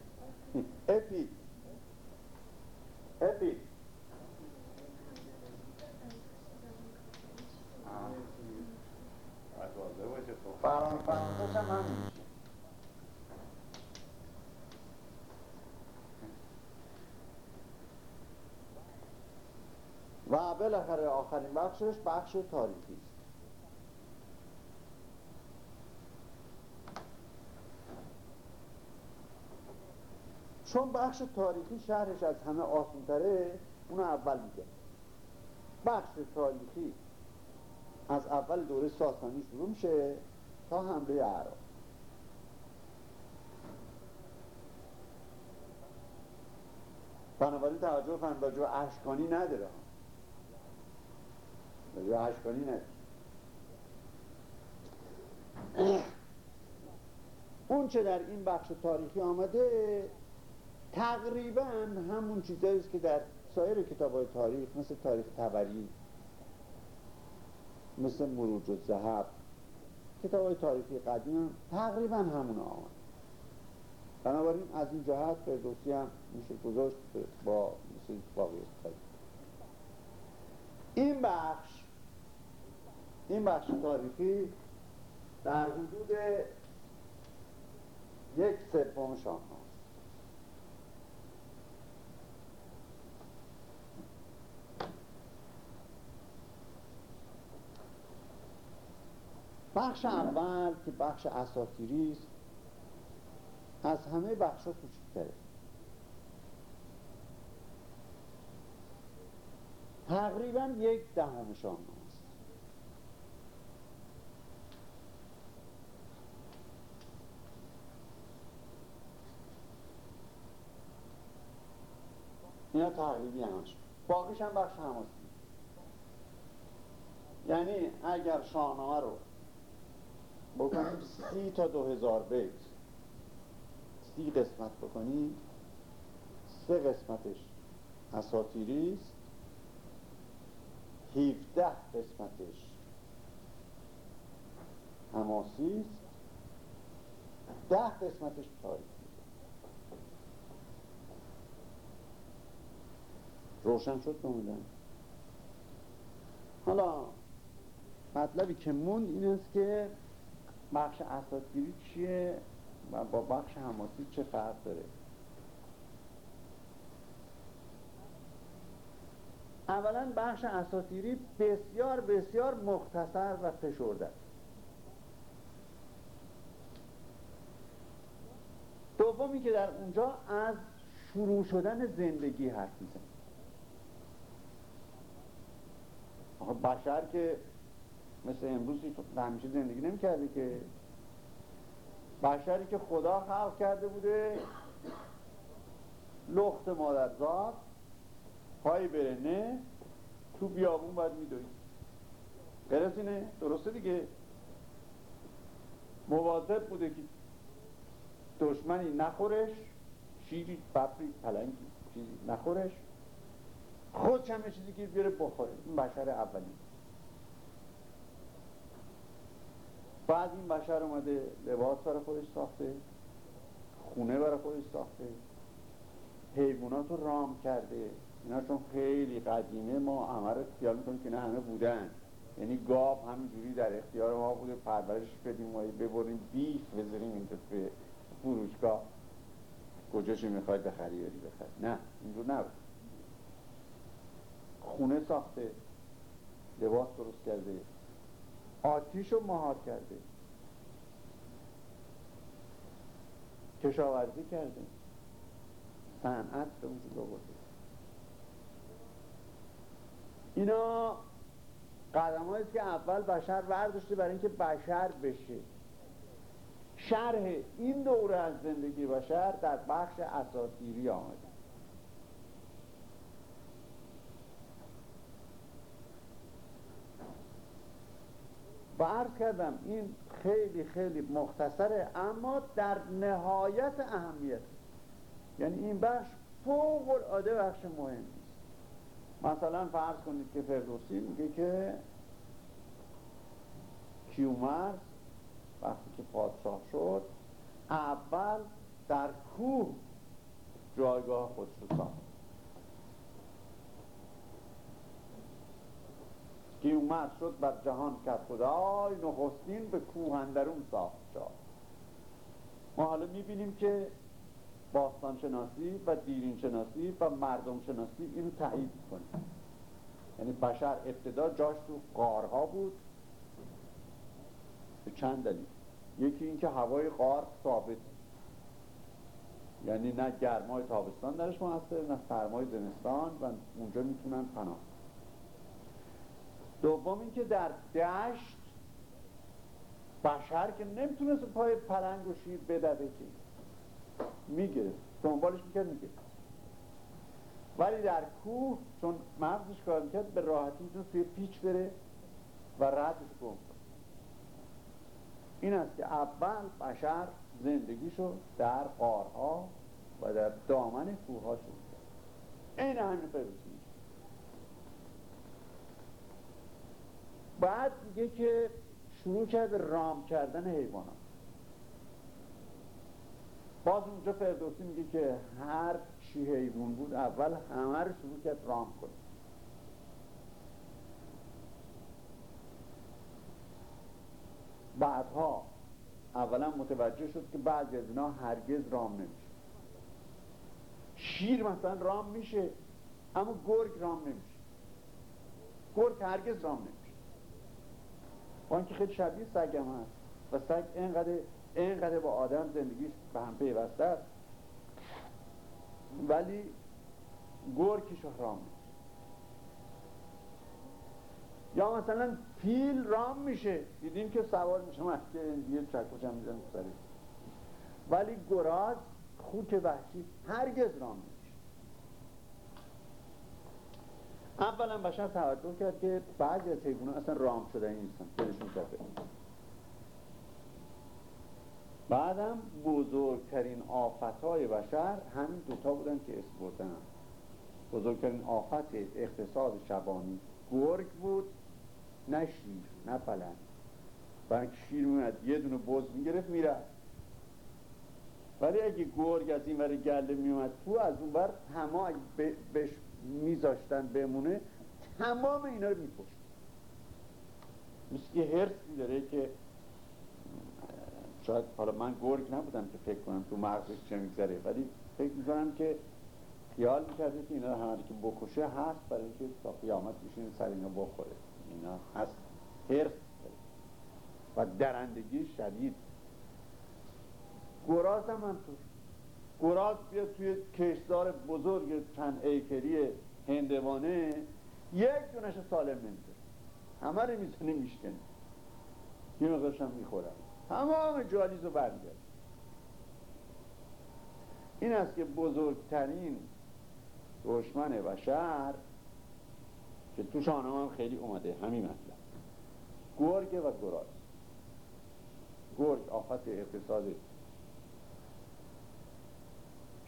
فران فرانسه هم همین میشه و بالاخره آخرین بخشش بخش تاریخی است. چون بخش تاریخی شهرش از همه آسونتره اون اول میگه. بخش تاریخی از اول دوره ساسانی شروع میشه تا حمله عراق بنابراین توجه فرمید راجع به عشقانی نداره. راجع عشقانی نداره. اون چه در این بخش تاریخی آمده تقریبا همون چیزایی که در سایر کتاب های تاریخ مثل تاریخ تبری مثل مروج و زهب کتاب های تاریخی قدیم هم تقریبا همون آمد بنابراین از این جهت فردوسی هم میشه گذاشت با مثل باقی این بخش این بخش تاریخی در حدود یک سوم شاهنامه. بخش اول که بخش اساطیری است از همه بخش ها کوچکتره. تقریبا یک دهم شاهنامه است. اینا تقریبی همش باقیش هم بخش هماسی. یعنی اگر شاهنامه رو بکنیم. سی تا دو هزار بیت. سی قسمت بکنیم. سه قسمتش اساتیری است. 17 قسمتش حماسی است. ده قسمتش تاریخی روشن شد کاملا حالا مطلبی که موند این است که بخش اساتیری چیه و با بخش حماسی چه فرق داره؟ اولا بخش اساتیری بسیار بسیار مختصر و فشرده. دومی که در اونجا از شروع شدن زندگی حرف میزن بشر که مثل امروزی همیشه زندگی نمی‌کرده که؟ بشری که خدا خلق کرده بوده لخت مادرزاد پای برنه تو بیابون باید میدوید برسینه درسته دیگه. مواظب بوده که دشمنی نخورش شیری ببری پلنگی چیزی نخورش. خود همه چیزی که بیاره بخوره. این بشر اولی بعد این بشر اومده لباس برای خودش ساخته خونه برای خودش ساخته حیوانات رو رام کرده. اینا چون خیلی قدیمه ما همه رو خیال می‌کنیم که نه همه بودن. یعنی گاو همینجوری در اختیار ما بوده پرورش بدیم و ببریم بیف بذاریم اینجا به فروشگاه. کجاشو می‌خواید بخری یاری بخری نه اینجور نبود. خونه ساخته لباس درست کرده. آتیش رو مهار کرده. کشاورزی کرده. صنعت به وجود آورده اینا قدم که اول بشر برداشته برای اینکه بشر بشه. شرح این دوره از زندگی بشر در بخش اساطیری آمده. و عرض کردم این خیلی خیلی مختصره اما در نهایت اهمیت. یعنی این بخش فوق العاده بخش مهم است مثلا فرض کنید که فردوسی میگه که کیومرس وقتی که پادشاه شد اول در کوه جایگاه خودش رو ساخت. کیومرس شد بر جهان کرد خدای نخستین به کوه اندرون ساخت جا ما حالا می‌بینیم که باستان شناسی و دیرین شناسی و مردم شناسی اینو تایید کنه یعنی بشر ابتدا جاش تو قارها بود. به چند دلیل؟ یکی اینکه هوای قار ثابت. یعنی نه گرمای تابستان درش موثر نه سرمای زمستان و اونجا می‌تونن پناه دوم اینکه در دشت بشر که نمی‌تونست پای پلنگ و شیر بدده که می‌گرفت دنبالش می‌کرد ولی در کوه چون مغزش کار می‌کرد به راحتی می‌تونه توی پیچ بره و ردش گم این است که اول بشر زندگیشو در قارها و در دامن کوه ها کرد این همین فردوسی بعد میگه که شروع کرد رام کردن حیوانات. باز اونجا فردوسی میگه که هر چی حیوان بود اول همه رو شروع کرد رام کنه. بعدها اولا متوجه شد که بعضی از اینا هرگز رام نمیشه. شیر مثلا رام میشه اما گرگ رام نمیشه. گرگ هرگز رام نمیشه. با اینکه خیلی شبیه سگم هست. و سگ اینقدر اینقدر با آدم زندگیش به هم پیوسته است. ولی گرگش رام میشه یا مثلا فیل رام میشه. دیدیم که سوار میشه. که یه چکوچم میزن ولی گراز خوک وحشی هرگز رام نمیشه اولا بشر توجه کرد که بعضی از حیوانات اصلا رام شده نیستن دلشون کافه. بعدم بزرگترین آفتهای بشر همین دوتا بودن که اسم بردن. بزرگترین آفت اقتصاد شبانی گرگ بود نه شیر نه پلنگ. برای شیر میاد یه دونه بز می‌گرفت می‌رفت. ولی اگه گرگ از این ور گله میومد تو از اون بر همه اگه میذاشتن بمونه تمام اینا رو میپشت. مثل که هرسی داره که شاید حالا من گرگ نبودم که فکر کنم تو مغزش چه میگذره ولی فکر می‌کنم که خیال می‌کرده که اینا همه که بکشه هست برای اینکه تا قیامت بشین سر اینا بخوره. اینا هست هرس و درندگی شدید. گراز هم همطور گراز بیاد توی کشدار بزرگ چند ایکری هندوانه یک دونش سالم نمیده همه رو می‌زنه میشکنه. یه مقدارش هم می‌خورن تمام جالیز رو برگرد این است که بزرگترین دشمن بشر که تو شانه هم خیلی اومده. همین مطلب. گرگ و گراز. گرگ آفت اقتصاد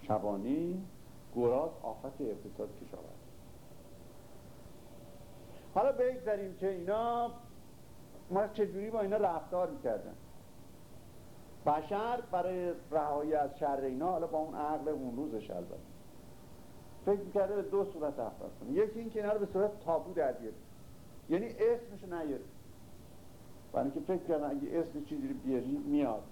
شبانی گراز آفت اقتصاد کشاورزی حالا بگذاریم که اینا ما چجوری با اینا رفتار می‌کردن؟ بشر برای رهایی از شر اینا حالا با اون عقل اون روزش البته. فکر می‌کرده به دو صورت رفتار کنه. یکی این که اینا رو به صورت تابو در بیاره. یعنی اسمش نیاره. برای اینکه فکر کردن اگه اسم چیزی رو بیاری میاد.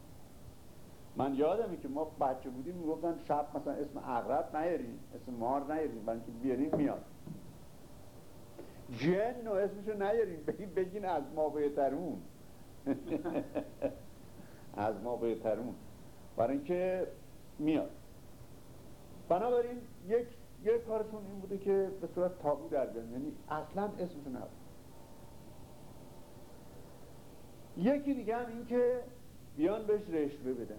من یادمه که ما بچه بودیم می‌گفتن شب مثلا اسم اغرب نیاریم اسم مار نیاریم برای اینکه بیاریم میاد. جن و اسمشو نیاریم بگین بگین از ما بهترون. از ما بهترون. برای اینکه میاد. بنابراین یک یک کارشون این بوده که به صورت تابو در بیان یعنی اصلا اسمشون نبود. یکی دیگه هم این که بیان بهش رشوه بدن.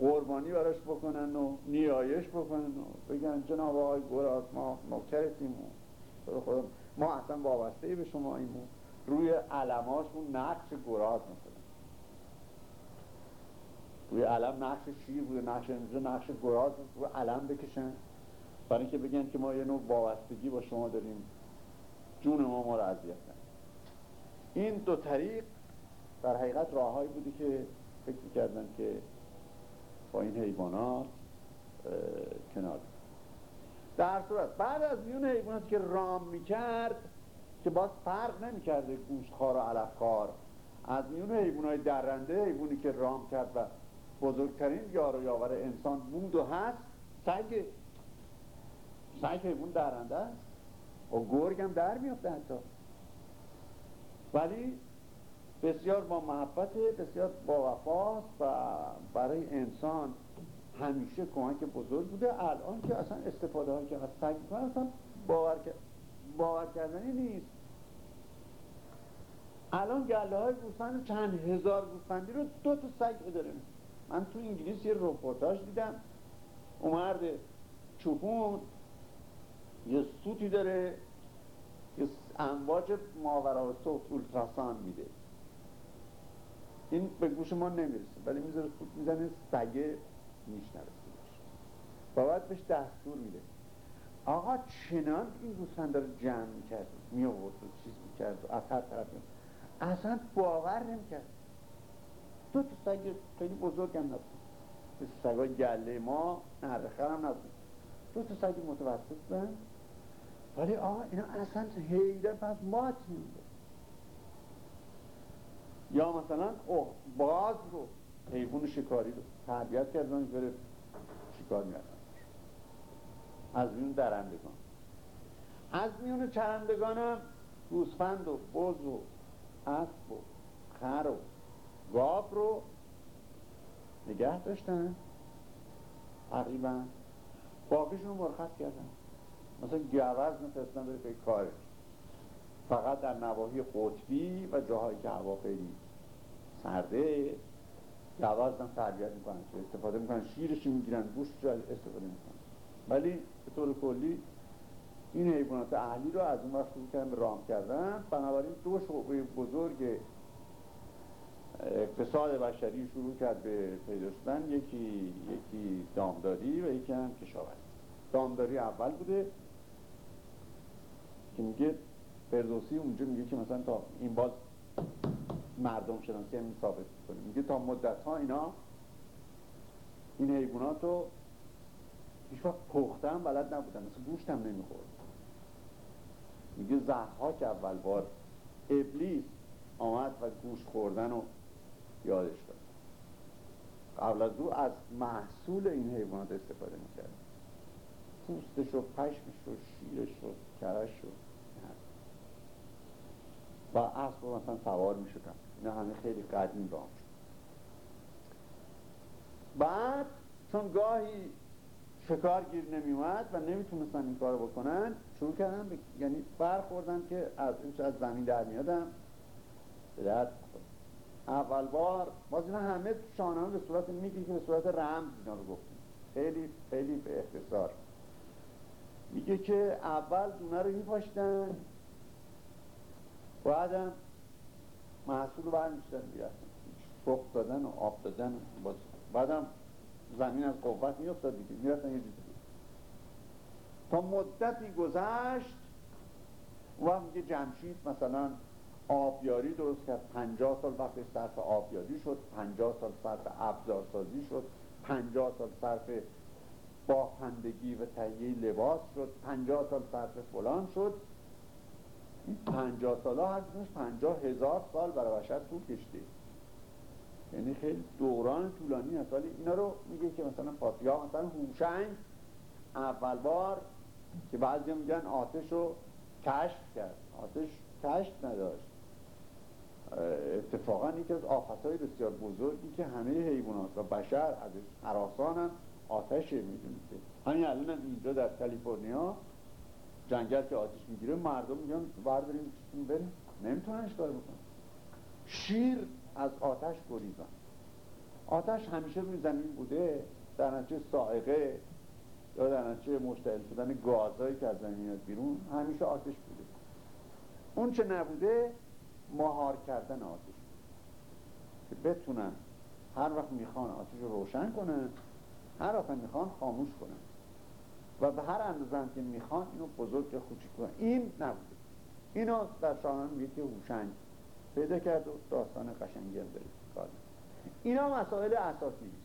قربانی براش بکنن و نیایش بکنن و بگن جناب آقای گراز ما نوکرتیم و ما اصلا وابسته به شما ایمون روی علماشون نقش گراز مثلا روی علم نقش شیر بود؟ نقش نقش گراز روی علم بکشن. برای اینکه بگن که ما یه نوع وابستگی با شما داریم. جون ما ما رو اذیت این دو طریق در حقیقت راههایی بودی که فکر می‌کردن که با این حیوانات کنار. در صورت بعد از میون حیوانات که رام می‌کرد که باز فرق نمی‌کرده گوشتخوار و علفخوار از میون حیوانات درنده حیوانی که رام کرد و بزرگترین یار و یاور انسان بود و هست سگ سگ حیوان درنده است. و گرگ هم در میفته حتی. ولی بسیار با محبت بسیار با وفاست و برای انسان همیشه کمک بزرگ بوده. الان که اصلا استفاده هایی که از سگ می‌کنن اصلا باور, کردنی نیست. الان گله های گوسفند چند هزار گوسفندی رو دو تا سگ اداره من تو انگلیس یه رپورتاج دیدم. اومد چوپون سوتی داره که امواج ماورا صوت اولتراسان میده. این به گوش ما نمی‌رسه ولی می‌ذاره سوت می‌زنه سگه میشنوه. و بعد بهش دستور میده. آقا چنان این گوسفند داره جمع می‌کرد میآورد و چیز می‌کرد و از هر طرف میاد اصلا باور نمی‌کرد. دو تا سگ خیلی بزرگ هم نبود. سگای گله ما نرخه هم نبود. دو تا سگ متوسط بودن. ولی آقا اینا اصلا حیرت از مات نمیده یا مثلا اوه باز رو حیوان شکاری رو تربیت کردن که شکار میردن از میون درندگان. از میون چرندگانم گوسفند و بز و اسب و خر و گاب رو نگه داشتن. تقریبا. باقیشون رو مرخص کردن. مثلا گوز میفرستن بره به کارش. فقط در نواحی قطبی و جاهایی که هوا خیلی سرده گوز هم تربیت می‌کنن استفاده می‌کنن شیرش می‌گیرن گوشت استفاده می‌کنن. ولی به طور کلی این حیوانات اهلی رو از اون وقت شروع کردن به رام کردن. بنابراین دو شعبه بزرگ اقتصاد بشری شروع کرد به پیدا شدن یکی یکی دامداری و یکی هم کشاورزی. دامداری اول بوده که میگه فردوسی اونجا میگه که مثلا تا این باز مردم شناسی هم ثابت کنه میگه تا مدت ها اینا این حیوانات رو هیچ وقت پخته هم بلد نبودن مثل گوشت هم نمی‌خورد. میگه زهها که اول بار ابلیس آمد و گوشت خوردن رو یادش داد. قبل از او از محصول این حیوانات استفاده می‌کرد. پوستش و پشمش و شیرش و کرش و و اسب مثلا سوار می‌شدن اینا همه خیلی قدیم شد. بعد چون گاهی شکار گیر نمیومد و نمی‌تونستن این کار بکنن شروع کردن ب... یعنی برخوردن که از از زمین در میادم به اول بار باز اینا همه شانان به صورت میگی که به صورت رمز اینا رو گفتیم. خیلی خیلی به اختصار. میگه که اول دونه رو میپاشتن بعدم محصول رو برمیشتن بیرفتن سخت دادن و آب دادن باز. بعدم زمین از قوت میافتاد دیگه می‌رفتن یه دیگه تا مدتی گذشت و میگه جمشید مثلا آبیاری درست کرد. پنجاه سال وقت صرف آبیاری شد پنجاه سال صرف ابزارسازی شد پنجاه سال صرف باپندگی و تهیه لباس شد پنجاه سال صرف فلان شد. این پنجاه سال ها هستش پنجاه هزار سال برای بشر طول کشته. یعنی خیلی دوران طولانی هست ولی اینا رو میگه که مثلا فاطیا مثلا هوشنگ اول بار که بعضی میگن آتش رو کشف کرد. آتش کشف نداشت. اتفاقا یکی از آفت های بسیار بزرگی که همه حیوانات و بشر ازش حراسانن آتشه می‌دونید. همین الان هم اینجا در کالیفرنیا جنگل که آتش می‌گیره مردم میگن برداریم بریم. نمی‌تونن کار بکنن. شیر از آتش گریزن. آتش همیشه روی زمین بوده در نتیجه سائقه یا در نتیجه مشتعل شدن گازهایی که از زمین میاد بیرون همیشه آتش بوده. اون چه نبوده مهار کردن آتش. که بتونن هر وقت می‌خوان آتش رو روشن کنن هر وقت می‌خوان خاموش کنن. و به هر اندازه که می‌خوان اینو بزرگ خوشی کنن. این نبوده اینو در شاهنامه میگه که هوشنگ. پیدا کرد و داستان قشنگی هم داره. اینا مسائل اساسی نیست.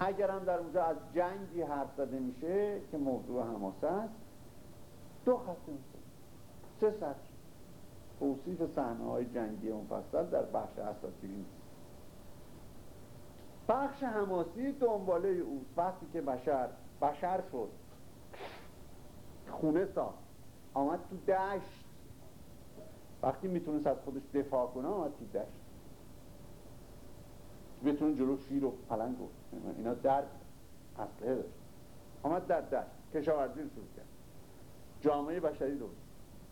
اگر هم در اونجا از جنگی حرف زده میشه که موضوع حماسه است دو خط سه سطر توصیف صحنه های جنگی مفصل در بخش اساسی نیست. بخش حماسی دنباله او. وقتی که بشر بشر شد. خونه ساخت. آمد تو دشت. وقتی می‌تونست از خودش دفاع کنه آمد تو دشت. بتونه جلو شیر و پلنگ و اینا در اصله داشت. آمد در دشت. کشاورزی رو شروع کرد. جامعه بشری داشت.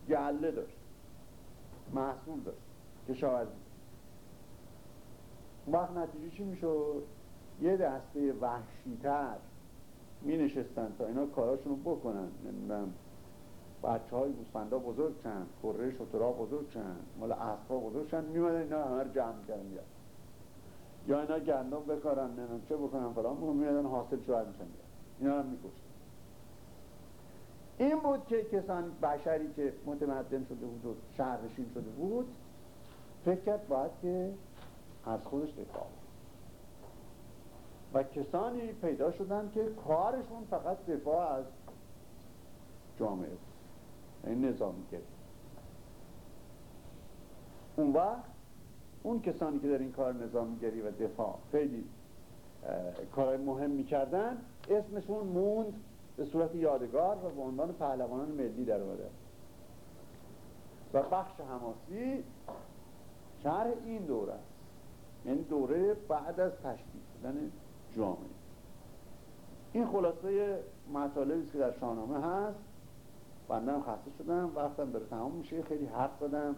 گله داشت. محصول داشت. کشاورزی. وقت نتیجه چی می‌شد؟ یه دسته وحشیتر می نشستن تا اینا کاراشون رو بکنن. نمی‌دونم بچه های گوسفندا بزرگ چند کره شترا بزرگ چند مال اسبا بزرگ چند میمدن اینا همه رو جمع کردن یا اینا گندم بکارن نمی‌دونم چه بکنن فلان میادن حاصل شوهر میشن. اینا هم می‌کشن این بود که کسان بشری که متمدن شده بود و شهرشین شده بود فکر کرد باید که از خودش دفاع و کسانی پیدا شدن که کارشون فقط دفاع از جامعه این نظامی کرد اون وقت اون کسانی که در این کار نظامیگری و دفاع خیلی کارهای مهم می‌کردن اسمشون موند به صورت یادگار و به عنوان پهلوانان ملی در اومده. و بخش حماسی شرح این دوره است. یعنی دوره بعد از تشکیل شدن جامعه. این خلاصه مطالبی که در شاهنامه هست بنده خسته شدم وقتم داره تمام میشه خیلی حرف زدم.